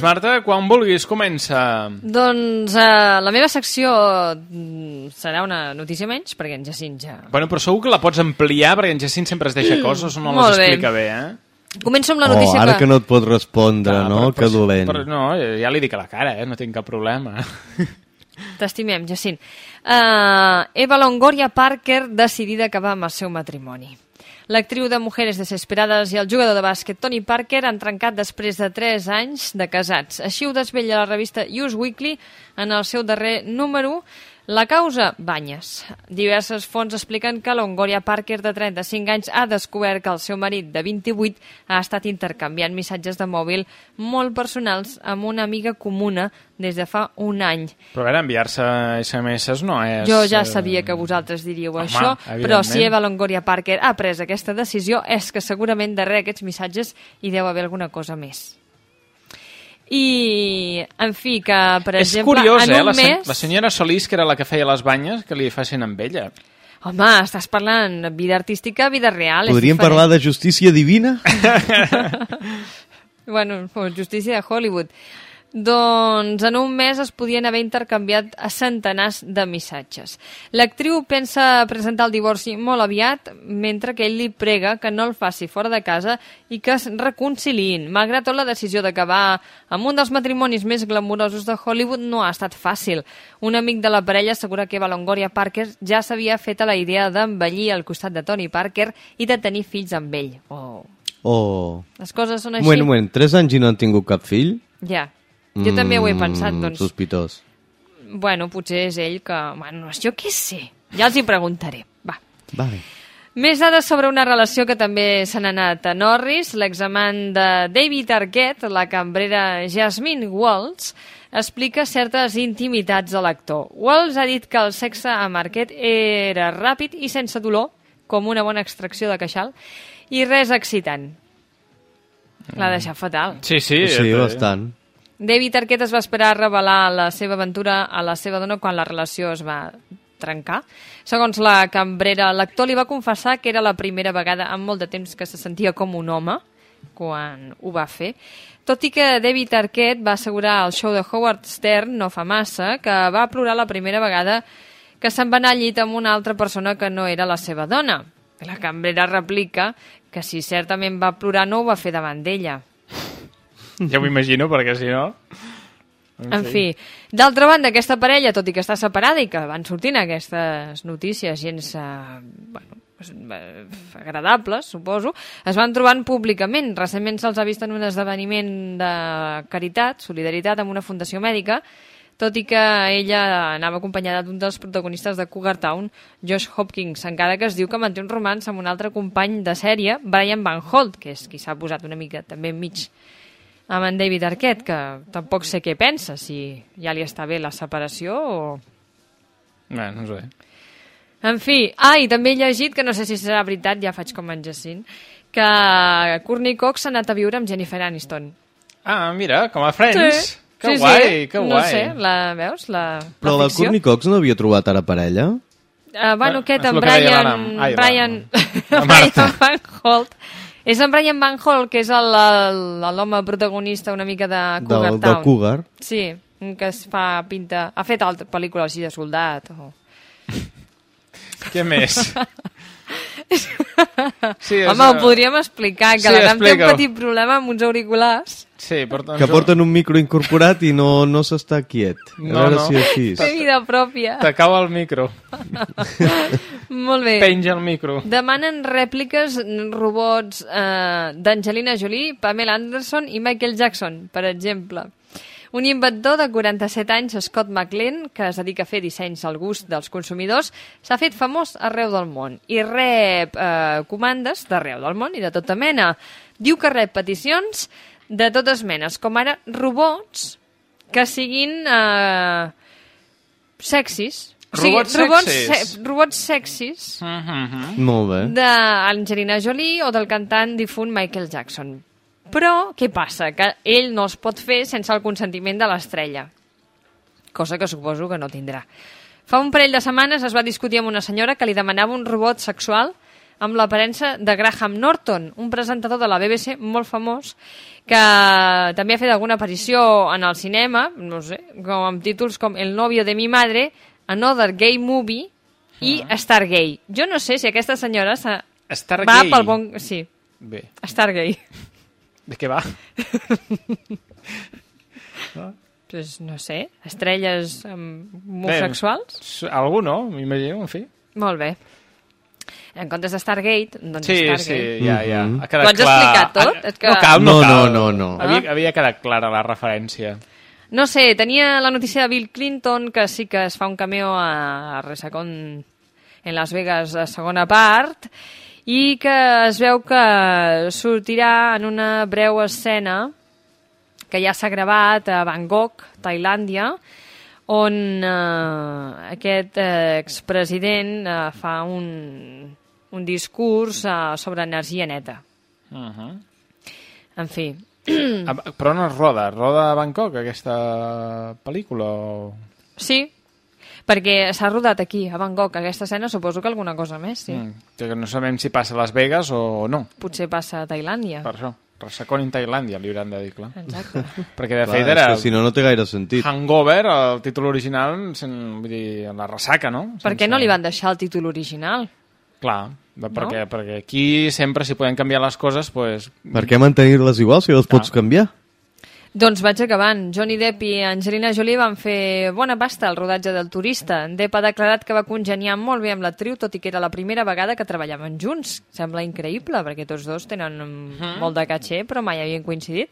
Doncs Marta, quan vulguis, comença. Doncs uh, la meva secció mm, serà una notícia menys, perquè en Jacint ja... Bueno, però segur que la pots ampliar perquè en Jacint sempre es deixa coses o no Molt les bé. explica bé, eh? Començo amb la Oh, notícia ara que... que no et pot respondre, Clar, no? però- que però- dolent. Però no, ja li dic a la cara, eh? No tinc cap problema. T'estimem, Jacint. Uh, Eva Longoria Parker decidida a acabar amb el seu matrimoni. L'actriu de Mujeres Desesperades i el jugador de bàsquet Tony Parker han trencat després de 3 anys de casats. Així ho desvella la revista Use Weekly en el seu darrer número. La causa? Banyes. Diverses fonts expliquen que Longoria Parker, de 35 anys, ha descobert que el seu marit, de 28, ha estat intercanviant missatges de mòbil molt personals amb una amiga comuna des de fa un any. Però a veure, enviar-se SMS no és... Jo ja eh, sabia que vosaltres diríeu home, això, però si Eva Longoria Parker ha pres aquesta decisió és que segurament darrere aquests missatges hi deu haver alguna cosa més. I, en fi, que, per És exemple, curiós, en eh? un La, mes... la senyora Solís, que era la que feia les banyes, que li facin amb ella. Home, estàs parlant vida artística, vida real. Podríem parlar de justícia divina? bueno, pues, justícia de Hollywood. Doncs en un mes es podien haver intercanviat a centenars de missatges. L'actriu pensa presentar el divorci molt aviat, mentre que ell li prega que no el faci fora de casa i que es reconciliïn. Malgrat tot, la decisió d'acabar amb un dels matrimonis més glamurosos de Hollywood no ha estat fàcil. Un amic de la parella assegura que Eva Longoria Parker ja s'havia fet a la idea d'envellir al costat de Tony Parker i de tenir fills amb ell. Oh. Oh. Les coses són així. Un moment, un moment. Tres anys i no han tingut cap fill? Ja. Jo també ho he pensat, Mm, doncs... Sospitós. Bueno, potser és ell que... Bueno, jo què sé. Ja els hi preguntaré. Va. Vale. Més dades sobre una relació que també se n'ha anat a Norris. L'examant de David Arquette, la cambrera Jasmine Walls, explica certes intimitats de l'actor. Walls ha dit que el sexe amb Arquette era ràpid i sense dolor, com una bona extracció de queixal, i res excitant. L'ha deixat fatal. Sí, sí. Sí, eh, bastant. David Arquette es va esperar a revelar la seva aventura a la seva dona quan la relació es va trencar. Segons la cambrera, l'actor li va confessar que era la primera vegada en molt de temps que se sentia com un home quan ho va fer. Tot i que David Arquette va assegurar al show de Howard Stern no fa massa que va plorar la primera vegada que se'n va anar al llit amb una altra persona que no era la seva dona. La cambrera replica que si certament va plorar no ho va fer davant d'ella. Ja m'ho imagino, perquè si no... En fi, d'altra banda, aquesta parella, tot i que està separada i que van sortint aquestes notícies gens eh, bueno, pues, eh, agradables, suposo, es van trobant públicament. Recentment se'ls ha vist en un esdeveniment de caritat, solidaritat, amb una fundació mèdica, tot i que ella anava acompanyada d'un dels protagonistes de Cougar Town, Josh Hopkins, encara que es diu que manté un romanç amb un altre company de sèrie, Brian Van Holt, que és qui s'ha posat una mica també enmig amb en David Arquette, que tampoc sé què pensa, si ja li està bé la separació o... Bé, no sé. En fi, ah, i també he llegit, que no sé si serà veritat, ja faig com en Jacint, que Courtney Cox s'ha anat a viure amb Jennifer Aniston. Ah, mira, com a Friends. Sí. Que sí, guai, sí. que guai. No sé, la veus? La, Però la la? Courtney Cox no havia trobat ara parella? Uh, bueno, aquest, en Brian... Ai, Brian. Brian Van Holt. És en Brian Van Holt, que és l'home protagonista una mica de Cougar Del, Town. del Cougar. Sí, que es fa pinta... Ha fet altres pel·lícules així de soldat. O... Què més? Sí, Home, ho eh, podríem explicar, que sí, la Ram té un petit problema amb uns auriculars. Sí, porta Que porten un micro incorporat i no, no s'està quiet. A No, veure no. si així. Té vida pròpia. Te cau el micro. Molt bé. Penja el micro. Demanen rèpliques robots eh, d'Angelina Jolie, Pamela Anderson i Michael Jackson, per exemple. Un inventor de 47 anys, Scott McLean, que es dedica a fer dissenys al gust dels consumidors, s'ha fet famós arreu del món i rep eh, comandes d'arreu del món i de tota mena. Diu que rep peticions de totes menes, com ara robots que siguin eh, sexis. Robots robots, sexis? se robots sexis Molt bé. d'Angelina Jolie o del cantant difunt Michael Jackson. Però, què passa? Que ell no els pot fer sense el consentiment de l'estrella. Cosa que suposo que no tindrà. Fa un parell de setmanes es va discutir amb una senyora que li demanava un robot sexual amb l'aparença de Graham Norton, un presentador de la BBC molt famós, que també ha fet alguna aparició en el cinema, no sé, com amb títols com El novio de mi madre, Another Gay Movie i Stargay. Jo no sé si aquesta senyora s'ha- Stargay? va pel bon... Sí, Bé. Stargay. De què va? Pues no sé, estrelles homosexuals? Bé, algú no, m'imagino, en fi. Molt bé. En comptes de Stargate, doncs Sí, Stargate. sí, ja, ja. Mhm. Ha quedat Ho has clar. explicat tot? Ah, És que- No cal, no, No, cal. no, no, no. Havia, Ah. havia quedat clara la referència. No sé, tenia la notícia de Bill Clinton, que sí que es fa un cameo a Resacón en Las Vegas a segona part, i que es veu que sortirà en una breu escena que ja s'ha gravat a Bangkok, Tailàndia, on eh, aquest eh, expresident eh, fa un, un discurs eh, sobre energia neta. Uh -huh. En fi, Ah, Però on es roda? Es roda a Bangkok, aquesta pel·lícula? O... sí, perquè s'ha rodat aquí, a Bangkok, aquesta escena, suposo que alguna cosa més, sí. Mm, que no sabem si passa a Las Vegas o no. Potser passa a Tailàndia. Per això. Ressacón en Tailàndia, li hauran de dir, clar. Exacte. Perquè, de Clar, fet, era... si no, no té gaire sentit. Hangover, el títol original, sen, vull dir, la ressaca, no? Per què no li van deixar el títol original? Clar, de- perquè, perquè aquí sempre si podem canviar les coses, pues, Per què mantenir-les igual si les pots canviar? Doncs vaig acabant. Johnny Depp i Angelina Jolie van fer bona pasta al rodatge del turista. Depp ha declarat que va congeniar molt bé amb l'actriu, tot i que era la primera vegada que treballaven junts. Sembla increïble, perquè tots dos tenen mm, molt de caché, però mai havien coincidit.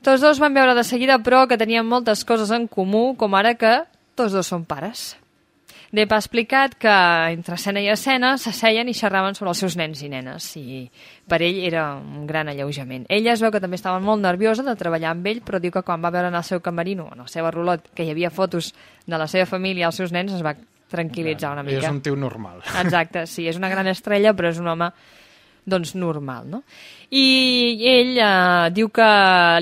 Tots dos van veure de seguida, però, que tenien moltes coses en comú, com ara que tots dos són pares. Depp ha explicat que entre escena i escena s'asseien i xerraven sobre els seus nens i nenes i per ell era un gran alleujament. Ella es veu que també estava molt nerviosa de treballar amb ell, però diu que quan va veure en el seu camerino, en el seu rulot, que hi havia fotos de la seva família i els seus nens, es va tranquil·litzar una és mica. un tio normal. Exacte, sí, és una gran estrella, però és un home doncs normal, no? I ell eh, diu que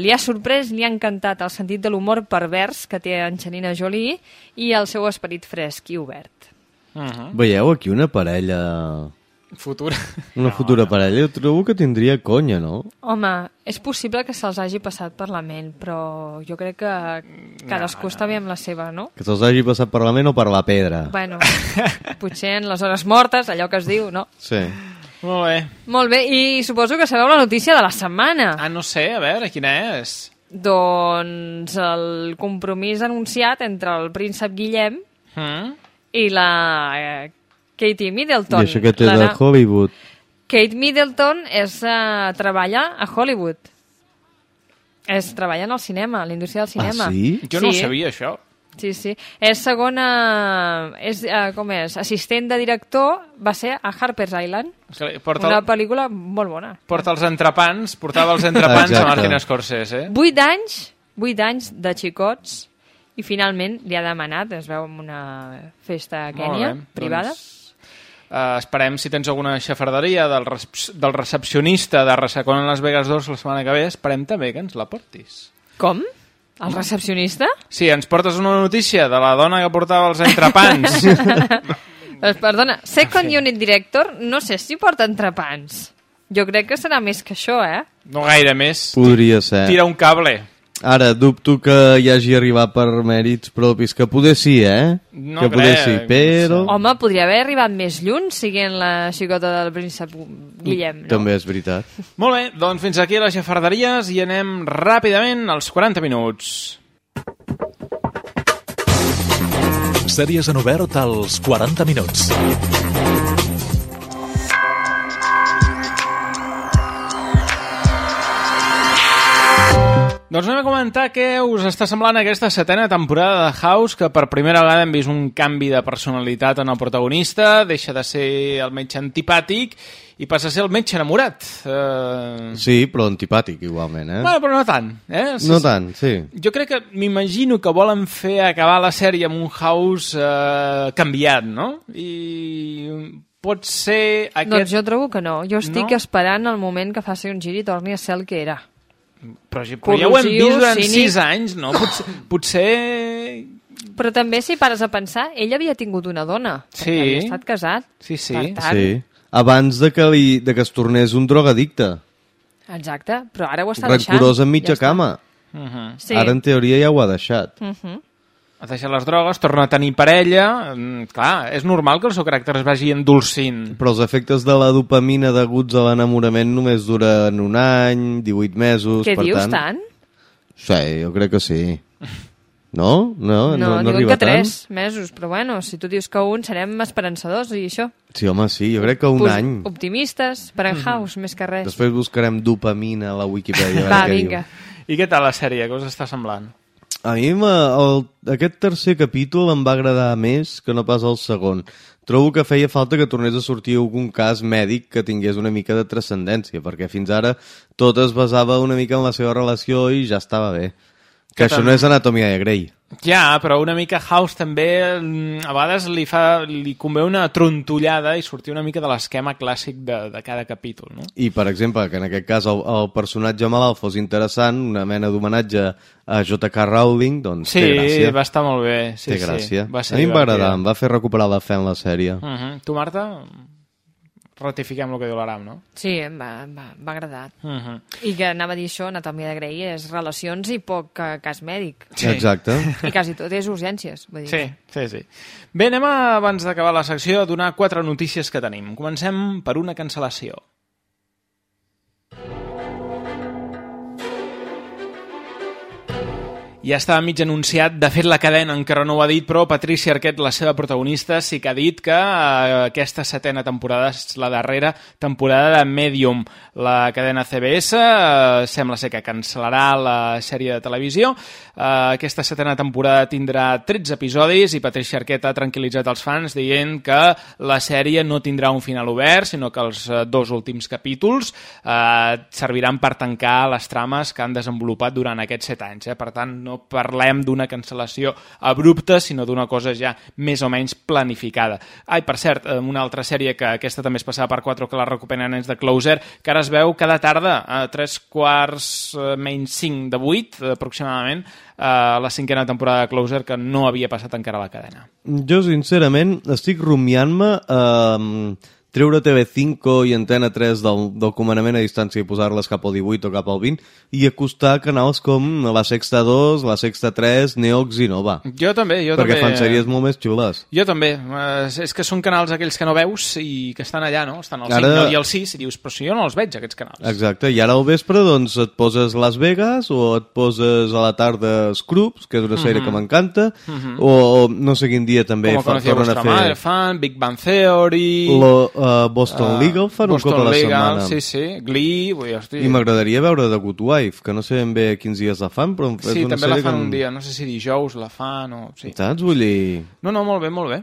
li ha sorprès, li ha encantat el sentit de l'humor pervers que té Angelina Jolie i el seu esperit fresc i obert. Uh -huh. Veieu aquí una parella... Futura. Una futura parella, jo trobo que tindria conya, no? Home, és possible que se'ls hagi passat per la ment, però jo crec que cadascú està bé amb la seva, no? Que se'ls hagi passat per la ment o per la pedra. Bueno, potser en les hores mortes, allò que es diu, no? Sí. Molt bé. Molt bé, i suposo que sabeu la notícia de la setmana. Ah, no sé, a veure, quina és? Doncs el compromís anunciat entre el príncep Guillem Mm? i la eh, Katie Middleton. I això que té de Hollywood. Kate Middleton és, uh, treballa a Hollywood. És, treballa en el cinema, a la indústria del cinema. sí? Jo no ho sabia, això. Sí, sí. És segona... És, uh, com és? Assistent de director va ser a Harper's Island. Porta, Una el, pel·lícula molt bona. porta els entrepans, portava els entrepans a. Martin Scorsese. Eh? Vuit anys, vuit anys de xicots i finalment li ha demanat, es veu en una festa a Kènia, bé, privada. Doncs, uh, esperem si tens alguna xafarderia del, recep del recepcionista de Ressacón en Las Vegas 2 la setmana que ve, esperem també que ens la portis. Com? El recepcionista? Sí, ens portes una notícia de la dona que portava els entrepans Eh, Perdona, Second Unit Director, no sé si porta entrepans. Jo crec que serà més que això, eh? No gaire més. Podria ser. Tira un cable. Ara, dubto que hi hagi arribat per mèrits propis, que poder sí, eh? No que poder crec, sí, però... Home, podria haver arribat més lluny siguent la xicota del príncep Guillem, no? També és veritat. Molt bé, doncs fins aquí les xafarderies i anem ràpidament als 40 minuts. Sèries en obert als 40 minuts. Doncs anem a comentar què us està semblant aquesta setena temporada de House, que per primera vegada hem vist un canvi de personalitat en el protagonista, deixa de ser el metge antipàtic i passa a ser el metge enamorat. Uh... Sí, però antipàtic igualment, eh? Bueno, però no tant. Eh? No tant, sí. Jo crec que m'imagino que volen fer acabar la sèrie amb un House eh, canviat, no? I pot ser aquest... Doncs jo trobo que no. Jo estic No? esperant el moment que faci un gir i torni a ser el que era. Però, ja- però ja ho hem vist durant cínic. sis anys, no? Potser... potser... Però també, si pares a pensar, ell havia tingut una dona. Sí. Havia estat casat. Sí, sí. Tant, Sí. Abans de que, li, de que es tornés un drogadicte. Exacte, però ara ho està deixant. Rancorós en mitja Ja està. cama. Uh -huh. Sí. Ara, en teoria, ja ho ha deixat. Uh -huh. Ha deixat les drogues, torna a tenir parella... Mm, Clar, és normal que el seu caràcter es vagi endolcint. Però els efectes de la dopamina deguts a l'enamorament només duren un any, 18 mesos, Què per dius, tant... tant? Sí, jo crec que sí. No? No, no, No, no, diuen arriba que tant? tres mesos, però bueno, si tu dius que un, serem esperançadors i això. Sí, home, sí, jo crec que un Pos- any. Optimistes, per en House, més que res. Després buscarem dopamina a la Wikipedia. Va, vinga. I què tal la sèrie? Què us està semblant? A mi el, aquest tercer capítol em va agradar més que no pas el segon. Trobo que feia falta que tornés a sortir algun cas mèdic que tingués una mica de transcendència, perquè fins ara tot es basava una mica en la seva relació i ja estava bé. Que Que això no és anatomia de Grey. Ja, però una mica House també mm, a vegades li, fa, li convé una trontollada i sortir una mica de l'esquema clàssic de, de cada capítol, no? I, per exemple, que en aquest cas el, el personatge malalt fos interessant, una mena d'homenatge a J.K. Rowling, doncs Sí, té gràcia. va estar molt bé. Sí, té sí. gràcia. Va ser a mi em va agradar, em va fer recuperar la fe en la sèrie. Uh -huh. Tu, Marta, ratifiquem el que diu l'Aram, no? Sí, em va, em va, em va agradar. Uh -huh. I que anava a dir això, anatomia de Grey és relacions i poc eh, cas mèdic. Sí. Exacte. I quasi tot és urgències. Vull dir. Sí, sí, sí. Bé, anem a, abans d'acabar la secció, a donar quatre notícies que tenim. Comencem per una cancel·lació. Ja estava mig anunciat, de fet la cadena encara no ho ha dit, però Patricia Arquette, la seva protagonista, sí que ha dit que eh, aquesta setena temporada és la darrera temporada de Medium. La cadena CBS eh, sembla ser que cancel·larà la sèrie de televisió. Eh, aquesta setena temporada tindrà 13 episodis i Patricia Arquette ha tranquil·litzat els fans dient que la sèrie no tindrà un final obert, sinó que els eh, dos últims capítols eh, serviran per tancar les trames que han desenvolupat durant aquests set anys. Eh? Per tant, no parlem d'una cancel·lació abrupta, sinó d'una cosa ja més o menys planificada. Ai, per cert, eh, una altra sèrie que aquesta també es passava per 4 que la recuperen és de Closer, que ara es veu cada tarda a 3 quarts eh, menys 5 de 8, eh, aproximadament, eh, la cinquena temporada de Closer, que no havia passat encara a la cadena. Jo, sincerament, estic rumiant-me eh, treure TV5 i Antena 3 del, del comandament a distància i posar-les cap al 18 o cap al 20 i acostar canals com la Sexta 2, la Sexta 3, Neox i Nova. Jo també, jo perquè també. fan sèries molt més xules. Jo també. Eh, és que són canals aquells que no veus i que estan allà, no? Estan al Ara- 5 i al 6 i dius, però si jo no els veig, aquests canals. Exacte, i ara al vespre doncs et poses Las Vegas o et poses a la tarda Scrubs, que és una sèrie Mhm. que m'encanta, Mhm. o, o no sé quin dia també Com fa, conocía tornen a fer madre, fan, Big Bang Theory... Lo, uh, Boston Ah, Legal fan Boston un cop a la Legal, setmana. Sí, sí, Glee, vull dir, hosti... I m'agradaria veure The Good Wife, que no sé ben bé quins dies la fan, però és Sí, una també la fan que... un dia, no sé si dijous la fan o... Sí. Saps? Vull dir... No, no, molt bé, molt bé.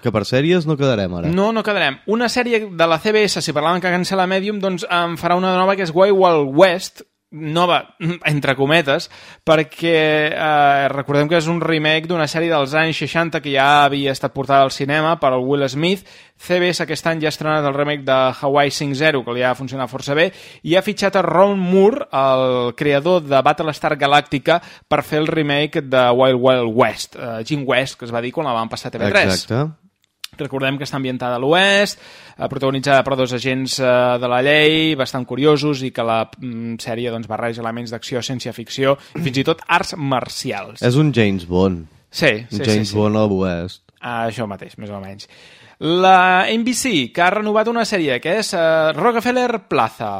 Que per sèries no quedarem ara. No, no quedarem. Una sèrie de la CBS, si parlàvem que cancela Medium, doncs en farà una nova que és Wild Wild West, nova, entre cometes, perquè eh, recordem que és un remake d'una sèrie dels anys 60 que ja havia estat portada al cinema per el Will Smith. CBS aquest any ja ha estrenat el remake de Hawaii 5.0, que li ha funcionat força bé, i ha fitxat a Ron Moore, el creador de Battlestar Galactica, per fer el remake de Wild Wild West, eh, Jim West, que es va dir quan la van passar a TV3 Exacte. Recordem que està ambientada a l'oest, eh, protagonitzada per dos agents eh, de la llei, bastant curiosos, i que la mm, sèrie doncs, barreja elements d'acció, ciència-ficció, i fins i tot arts marcials. És un James Bond. Sí, sí, Un sí, James sí. Bond a l'oest. Ah, això mateix, més o menys. La NBC, que ha renovat una sèrie, que és uh, Rockefeller Plaza.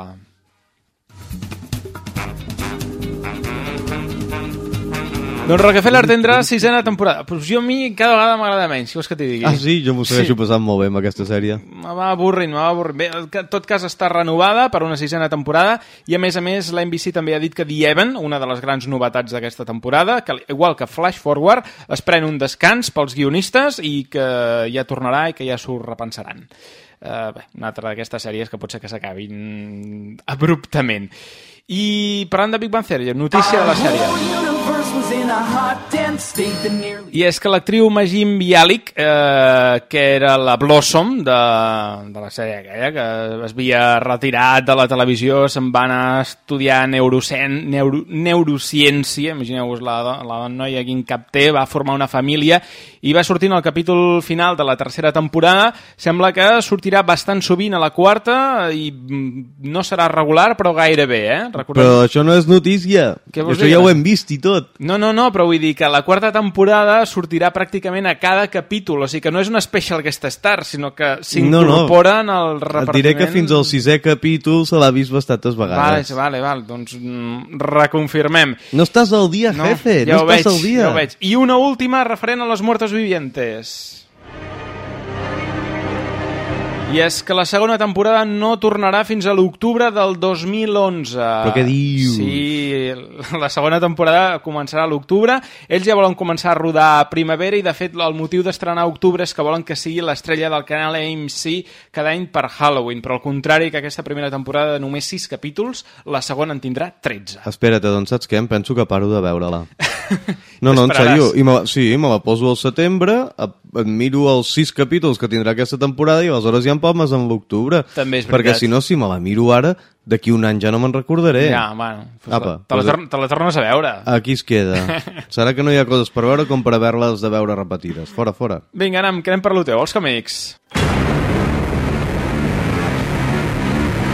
Doncs Rockefeller tindrà sisena temporada. Pues jo a mi cada vegada m'agrada menys, si vols que t'hi digui. Ah, sí? Jo m'ho segueixo passant molt bé amb aquesta sèrie. Me va avorrint, me va avorrint. Bé, en tot cas està renovada per una sisena temporada i a més a més la NBC també ha dit que The Evan, una de les grans novetats d'aquesta temporada, que igual que Flash Forward, es pren un descans pels guionistes i que ja tornarà i que ja s'ho repensaran. Uh, bé, una altra d'aquestes sèries que pot ser que s'acabin abruptament. I parlant de Big Bang Theory, notícia de la sèrie. I és que l'actriu Magim Bialik, eh, que era la Blossom de, de la sèrie aquella, que es havia retirat de la televisió, se'n va anar a estudiar neuro, neurociència, imagineu-vos la, la noia quin cap té, va formar una família i va sortir en el capítol final de la tercera temporada. Sembla que sortirà bastant sovint a la quarta i mm, no serà regular, però gairebé, eh? Recordem... Però això no és notícia. Això ja ho hem vist i tot. No, no, no, però vull dir que la quarta temporada sortirà pràcticament a cada capítol, o sigui que no és una special guest star, sinó que s'incorporen no, no. al Et repartiment... diré que fins al sisè capítol se l'ha vist bastantes Vale, vegades. vale, vale, doncs mm, reconfirmem. No estàs al dia, No, jefe, ja no estàs veig, al dia. Ja ho veig. I una última referent a les muertos vivientes. I és que la segona temporada no tornarà fins a l'octubre del 2011. Però què dius? Sí, la segona temporada començarà a l'octubre. Ells ja volen començar a rodar a primavera i, de fet, el motiu d'estrenar a octubre és que volen que sigui l'estrella del canal AMC cada any per Halloween. Però al contrari que aquesta primera temporada de només 6 capítols, la segona en tindrà 13. Espera't, doncs saps què? Em penso que paro de veure-la. No, no, en sèrio. I me, la- sí, me la poso al setembre, em miro els sis capítols que tindrà aquesta temporada i aleshores ja em palmes en l'octubre. També és Perquè veritat. si no, si me la miro ara, d'aquí un any ja no me'n recordaré. Ja, bueno, pues Apa, te, la, te la tornes a veure. Aquí es queda. Serà que no hi ha coses per veure com per haver-les de veure repetides. Fora, fora. Vinga, anem, que anem per lo teu, els còmics.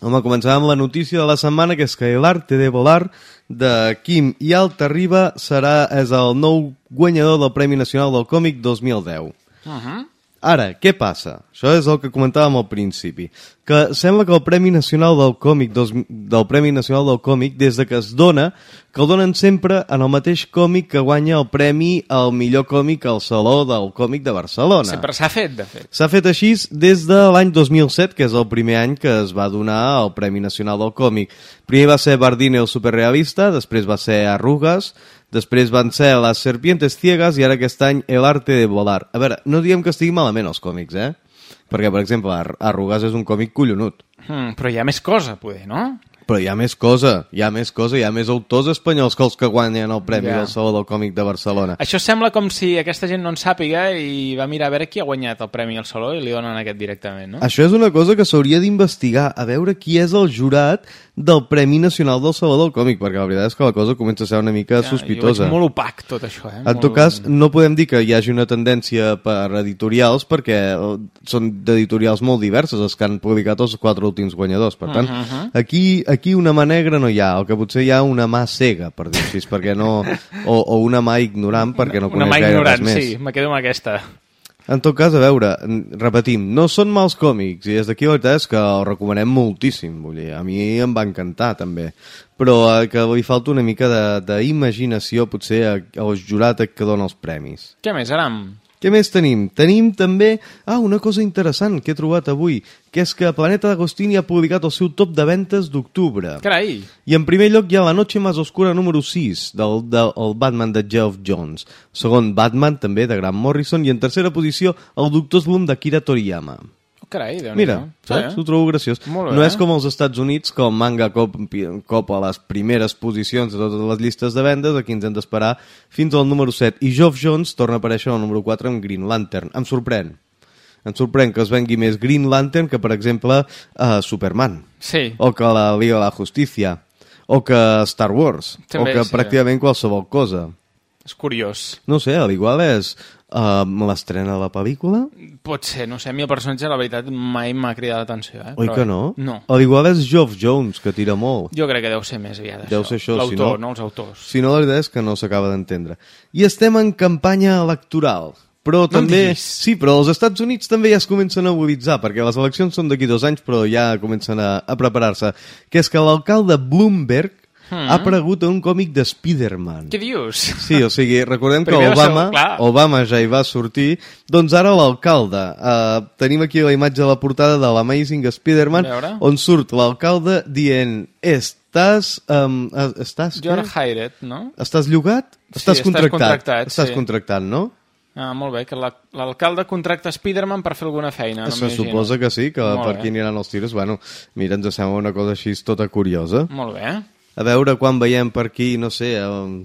Home, amb la notícia de la setmana, que és que el arte de volar de Kim i Altarriba serà, és el nou guanyador del Premi Nacional del Còmic 2010. Uh -huh. Ara, què passa? Això és el que comentàvem al principi. Que sembla que el Premi Nacional del Còmic, dos, del Premi Nacional del Còmic, des de que es dona, que el donen sempre en el mateix còmic que guanya el premi al millor còmic al Saló del Còmic de Barcelona. Sempre s'ha fet, de fet. S'ha fet així des de l'any 2007, que és el primer any que es va donar el Premi Nacional del Còmic. Primer va ser Bardine el superrealista, després va ser Arrugas, després van ser Las serpientes ciegas i ara aquest any El arte de volar. A veure, no diem que estigui malament els còmics, eh? Perquè, per exemple, Ar- Arrugas és un còmic collonut. Hmm, però hi ha més cosa, poder, no? Però hi ha més cosa, hi ha més cosa, hi ha més autors espanyols que els que guanyen el Premi Ja. del Saló del Còmic de Barcelona. Això sembla com si aquesta gent no en sàpiga i va mirar a veure qui ha guanyat el Premi al Saló i li donen aquest directament, no? Això és una cosa que s'hauria d'investigar, a veure qui és el jurat del Premi Nacional del Saló del Còmic, perquè la veritat és que la cosa comença a ser una mica Ja, sospitosa. Veig molt opac, tot això, eh? En molt... tot cas, no podem dir que hi hagi una tendència per editorials perquè són d'editorials molt diverses els que han publicat els quatre últims guanyadors. Per tant, Uh -huh. aquí, aquí una mà negra no hi ha, el que potser hi ha una mà cega, per dir-ho així, perquè no, o, o una mà ignorant perquè no Una coneix mà gaire ignorant, res més. sí, me quedo amb aquesta. En tot cas, a veure, repetim, no són mals còmics, i des d'aquí la veritat és que el recomanem moltíssim, vull dir, a mi em va encantar també, però eh, que li falta una mica d'imaginació potser al jurat que dona els premis. Què més, Aram? Què més tenim? Tenim també, ah, una cosa interessant que he trobat avui, que és que Planeta d'Agostini ha publicat el seu top de ventes d'octubre. Carai! I en primer lloc hi ha La noche más oscura número 6, del, del el Batman de Geoff Jones. Segon, Batman, també, de Grant Morrison. I en tercera posició, el Doctor Slum d'Akira Toriyama. Carai, déu Mira, saps? Ho trobo graciós. Bé. No és com als Estats Units, com manga cop, cop a les primeres posicions de totes les llistes de vendes, aquí ens hem d'esperar fins al número 7. I Geoff Jones torna a aparèixer al número 4 amb Green Lantern. Em sorprèn. Em sorprèn que es vengui més Green Lantern que, per exemple, uh, Superman. Sí. O que la Liga de la Justícia. O que Star Wars. També, o que sí. pràcticament qualsevol cosa. És curiós. No sé, a l'igual és uh, l'estrena de la pel·lícula? Pot ser, no sé, a mi el personatge, la veritat, mai m'ha cridat l'atenció, eh? Oi Però que no? No. A l'igual és Geoff Jones, que tira molt. Jo crec que deu ser més aviat això. Deu ser això, si L'autor, no... no els autors. Si no, la veritat és que no s'acaba d'entendre. I estem en campanya electoral. Però No també... sí, però els Estats Units també ja es comencen a mobilitzar, perquè les eleccions són d'aquí dos anys, però ja comencen a, a preparar-se. Que és que l'alcalde Bloomberg Hmm. ha aparegut en un còmic de Spider-Man. Què dius? Sí, o sigui, recordem que Obama, clar. Obama ja hi va sortir, doncs ara l'alcalde. Uh, tenim aquí la imatge de la portada de l'Amazing Spider-Man, on surt l'alcalde dient estàs... Um, estàs You're què? hired, no? Estàs llogat? Sí, estàs estàs contractat. contractat, estàs sí. contractat, no? Ah, molt bé, que la- l'alcalde contracta Spider-Man per fer alguna feina. No Se suposa que sí, que Molt per bé. aquí aniran els tiros. Bueno, mira, ens sembla una cosa així tota curiosa. Molt bé. A veure quan veiem per aquí, no sé, en,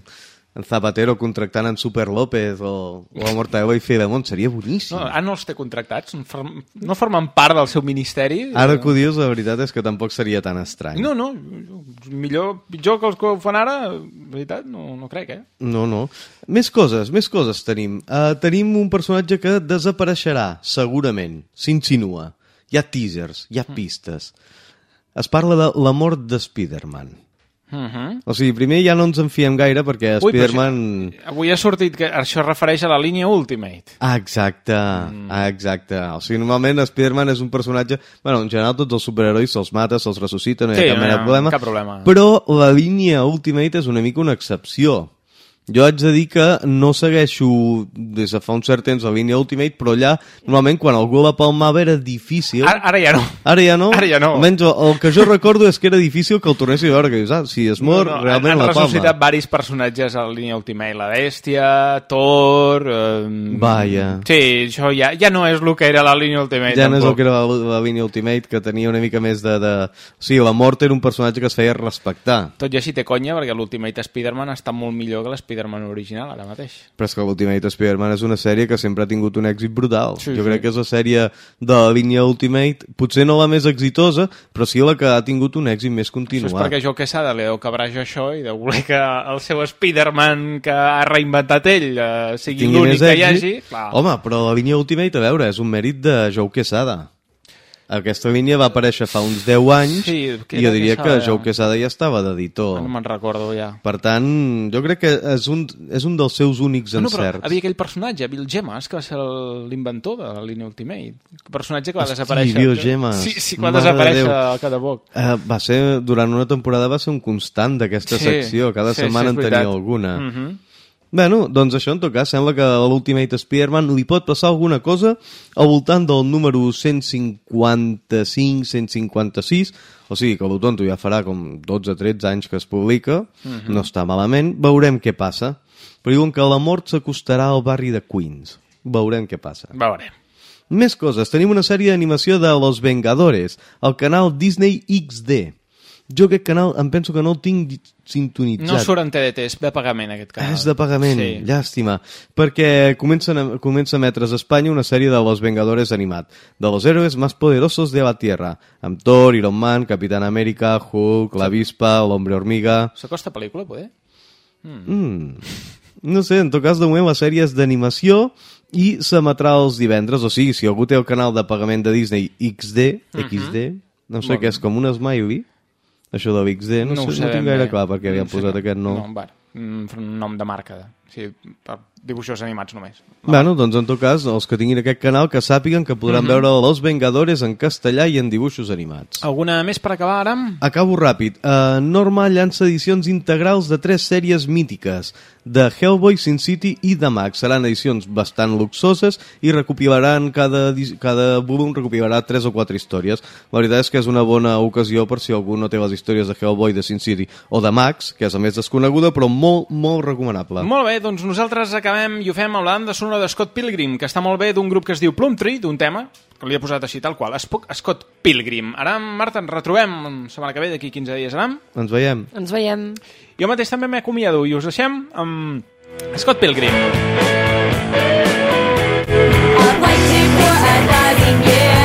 en Zapatero contractant en Super López o, o a Mortadelo i Filemón, seria boníssim. No, ara no els té contractats, no form- no formen part del seu ministeri. Ara que ho dius, la veritat és que tampoc seria tan estrany. No, no, millor, pitjor que els que ho fan ara, en veritat, no, no crec, eh? No, no. Més coses, més coses tenim. Uh, tenim un personatge que desapareixerà, segurament. S'insinua. Hi ha teasers, hi ha pistes. Es parla de la mort de Spider-Man. Uh -huh. O sigui, primer ja no ens en fiem gaire perquè Spider-Man... Avui ha sortit que això es refereix a la línia Ultimate. Ah, exacte, mm. ah, exacte. O sigui, normalment Spider-Man és un personatge... Bueno, en general tots els superherois se'ls mata, se'ls ressuscita, no hi ha Sí, cap no, mena de problema. cap problema. Però la línia Ultimate és una mica una excepció. Jo haig de dir que no segueixo des de fa un cert temps la línia Ultimate, però allà, normalment, quan algú la palmava era difícil. Ara, ara ja no. Ara ja no? Ara ja no. Almenys el, el que jo recordo és que era difícil que el tornessi a veure, que dius, ah, si es mor, No, no, realment han, la han palma. ressuscitat varis personatges a la línia Ultimate. La Bèstia, Thor... Eh, Vaja. Sí, això ja, ja no és el que era la línia Ultimate. Ja no és el tampoc. que era la, la línia Ultimate, que tenia una mica més de, de... O sigui, la mort era un personatge que es feia respectar. Tot i així té conya, perquè l'Ultimate Spider-Man està molt millor que l'Spider-Man original, ara mateix. Però és que l'Ultimate Spider-Man és una sèrie que sempre ha tingut un èxit brutal. Sí, jo sí. crec que és la sèrie de la línia Ultimate, potser no la més exitosa, però sí la que ha tingut un èxit més Això és continuat. perquè Joe Quesada li deu cabrar jo això i deu voler que el seu Spider-Man que ha reinventat ell eh, sigui l'únic que hi hagi. Clar. Home, però la línia Ultimate, a veure, és un mèrit de Joe Quesada. Aquesta línia va aparèixer fa uns 10 anys Sí, que i jo diria que Joe ja. Quesada ja estava d'editor. No me'n recordo ja. Per tant, jo crec que és un, és un dels seus únics No, no, encerts. havia aquell personatge, Bill Gemas, que va ser l'inventor de la línia Ultimate. El personatge que va Hosti, desaparèixer. Bill Gemas. Sí, sí, que va Mare de desaparèixer a cada poc. Uh, va ser, durant una temporada va ser un constant d'aquesta Sí, secció, cada sí, setmana sí, en tenia alguna. Mhm. Bueno, doncs això en tot cas sembla que a l'Ultimate Spider-Man li pot passar alguna cosa al voltant del número 155-156, o sigui que el tonto ja farà com 12-13 anys que es publica, Mhm. no està malament, veurem què passa. Però diuen que la mort s'acostarà al barri de Queens. Veurem què passa. Veurem. Més coses. Tenim una sèrie d'animació de Los Vengadores, al canal Disney XD. Jo aquest canal em penso que no el tinc sintonitzat. No surt en TDT, és de pagament aquest canal. És de pagament, Sí. llàstima. Perquè comencen a, comença a emetre's a Espanya una sèrie de Los Vengadores animat, de los héroes más poderosos de la Tierra, amb Thor, Iron Man, Capitán América, Hulk, l'Avispa, l'Hombre Hormiga... S'acosta pel·lícula, poder? Mm. No sé, en tot cas, de moment la sèrie és d'animació i s'emetrà els divendres, o sigui, si algú té el canal de pagament de Disney XD, XD, no sé Molt què és, com un smiley, això de l'XD, no, ho sé, no tinc gaire bé. clar perquè havien No posat com- aquest nom. No, bueno, un un nom de marca. Sí, per dibuixos animats només. Bueno, doncs en tot cas, els que tinguin aquest canal que sàpiguen que podran Mhm. veure Los Vengadores en castellà i en dibuixos animats. Alguna més per acabar ara? Acabo ràpid. Uh, Norma llança edicions integrals de tres sèries mítiques, de Hellboy, Sin City i de Max. Seran edicions bastant luxoses i recopilaran cada, cada volum recopilarà 3 o 4 històries. La veritat és que és una bona ocasió per si algú no té les històries de Hellboy, de Sin City o de Max, que és a més desconeguda, però molt, molt recomanable. Molt bé, doncs nosaltres acabem i ho fem amb la banda sonora de Scott Pilgrim, que està molt bé d'un grup que es diu Plumtree, d'un tema que li he posat així tal qual, Espoc, Scott Pilgrim. Ara, Marta, ens retrobem setmana que ve, d'aquí 15 dies, anem? Ens veiem. Ens veiem. Jo mateix també m'acomiado i us deixem amb Scott Pilgrim. I'm waiting for a thousand year.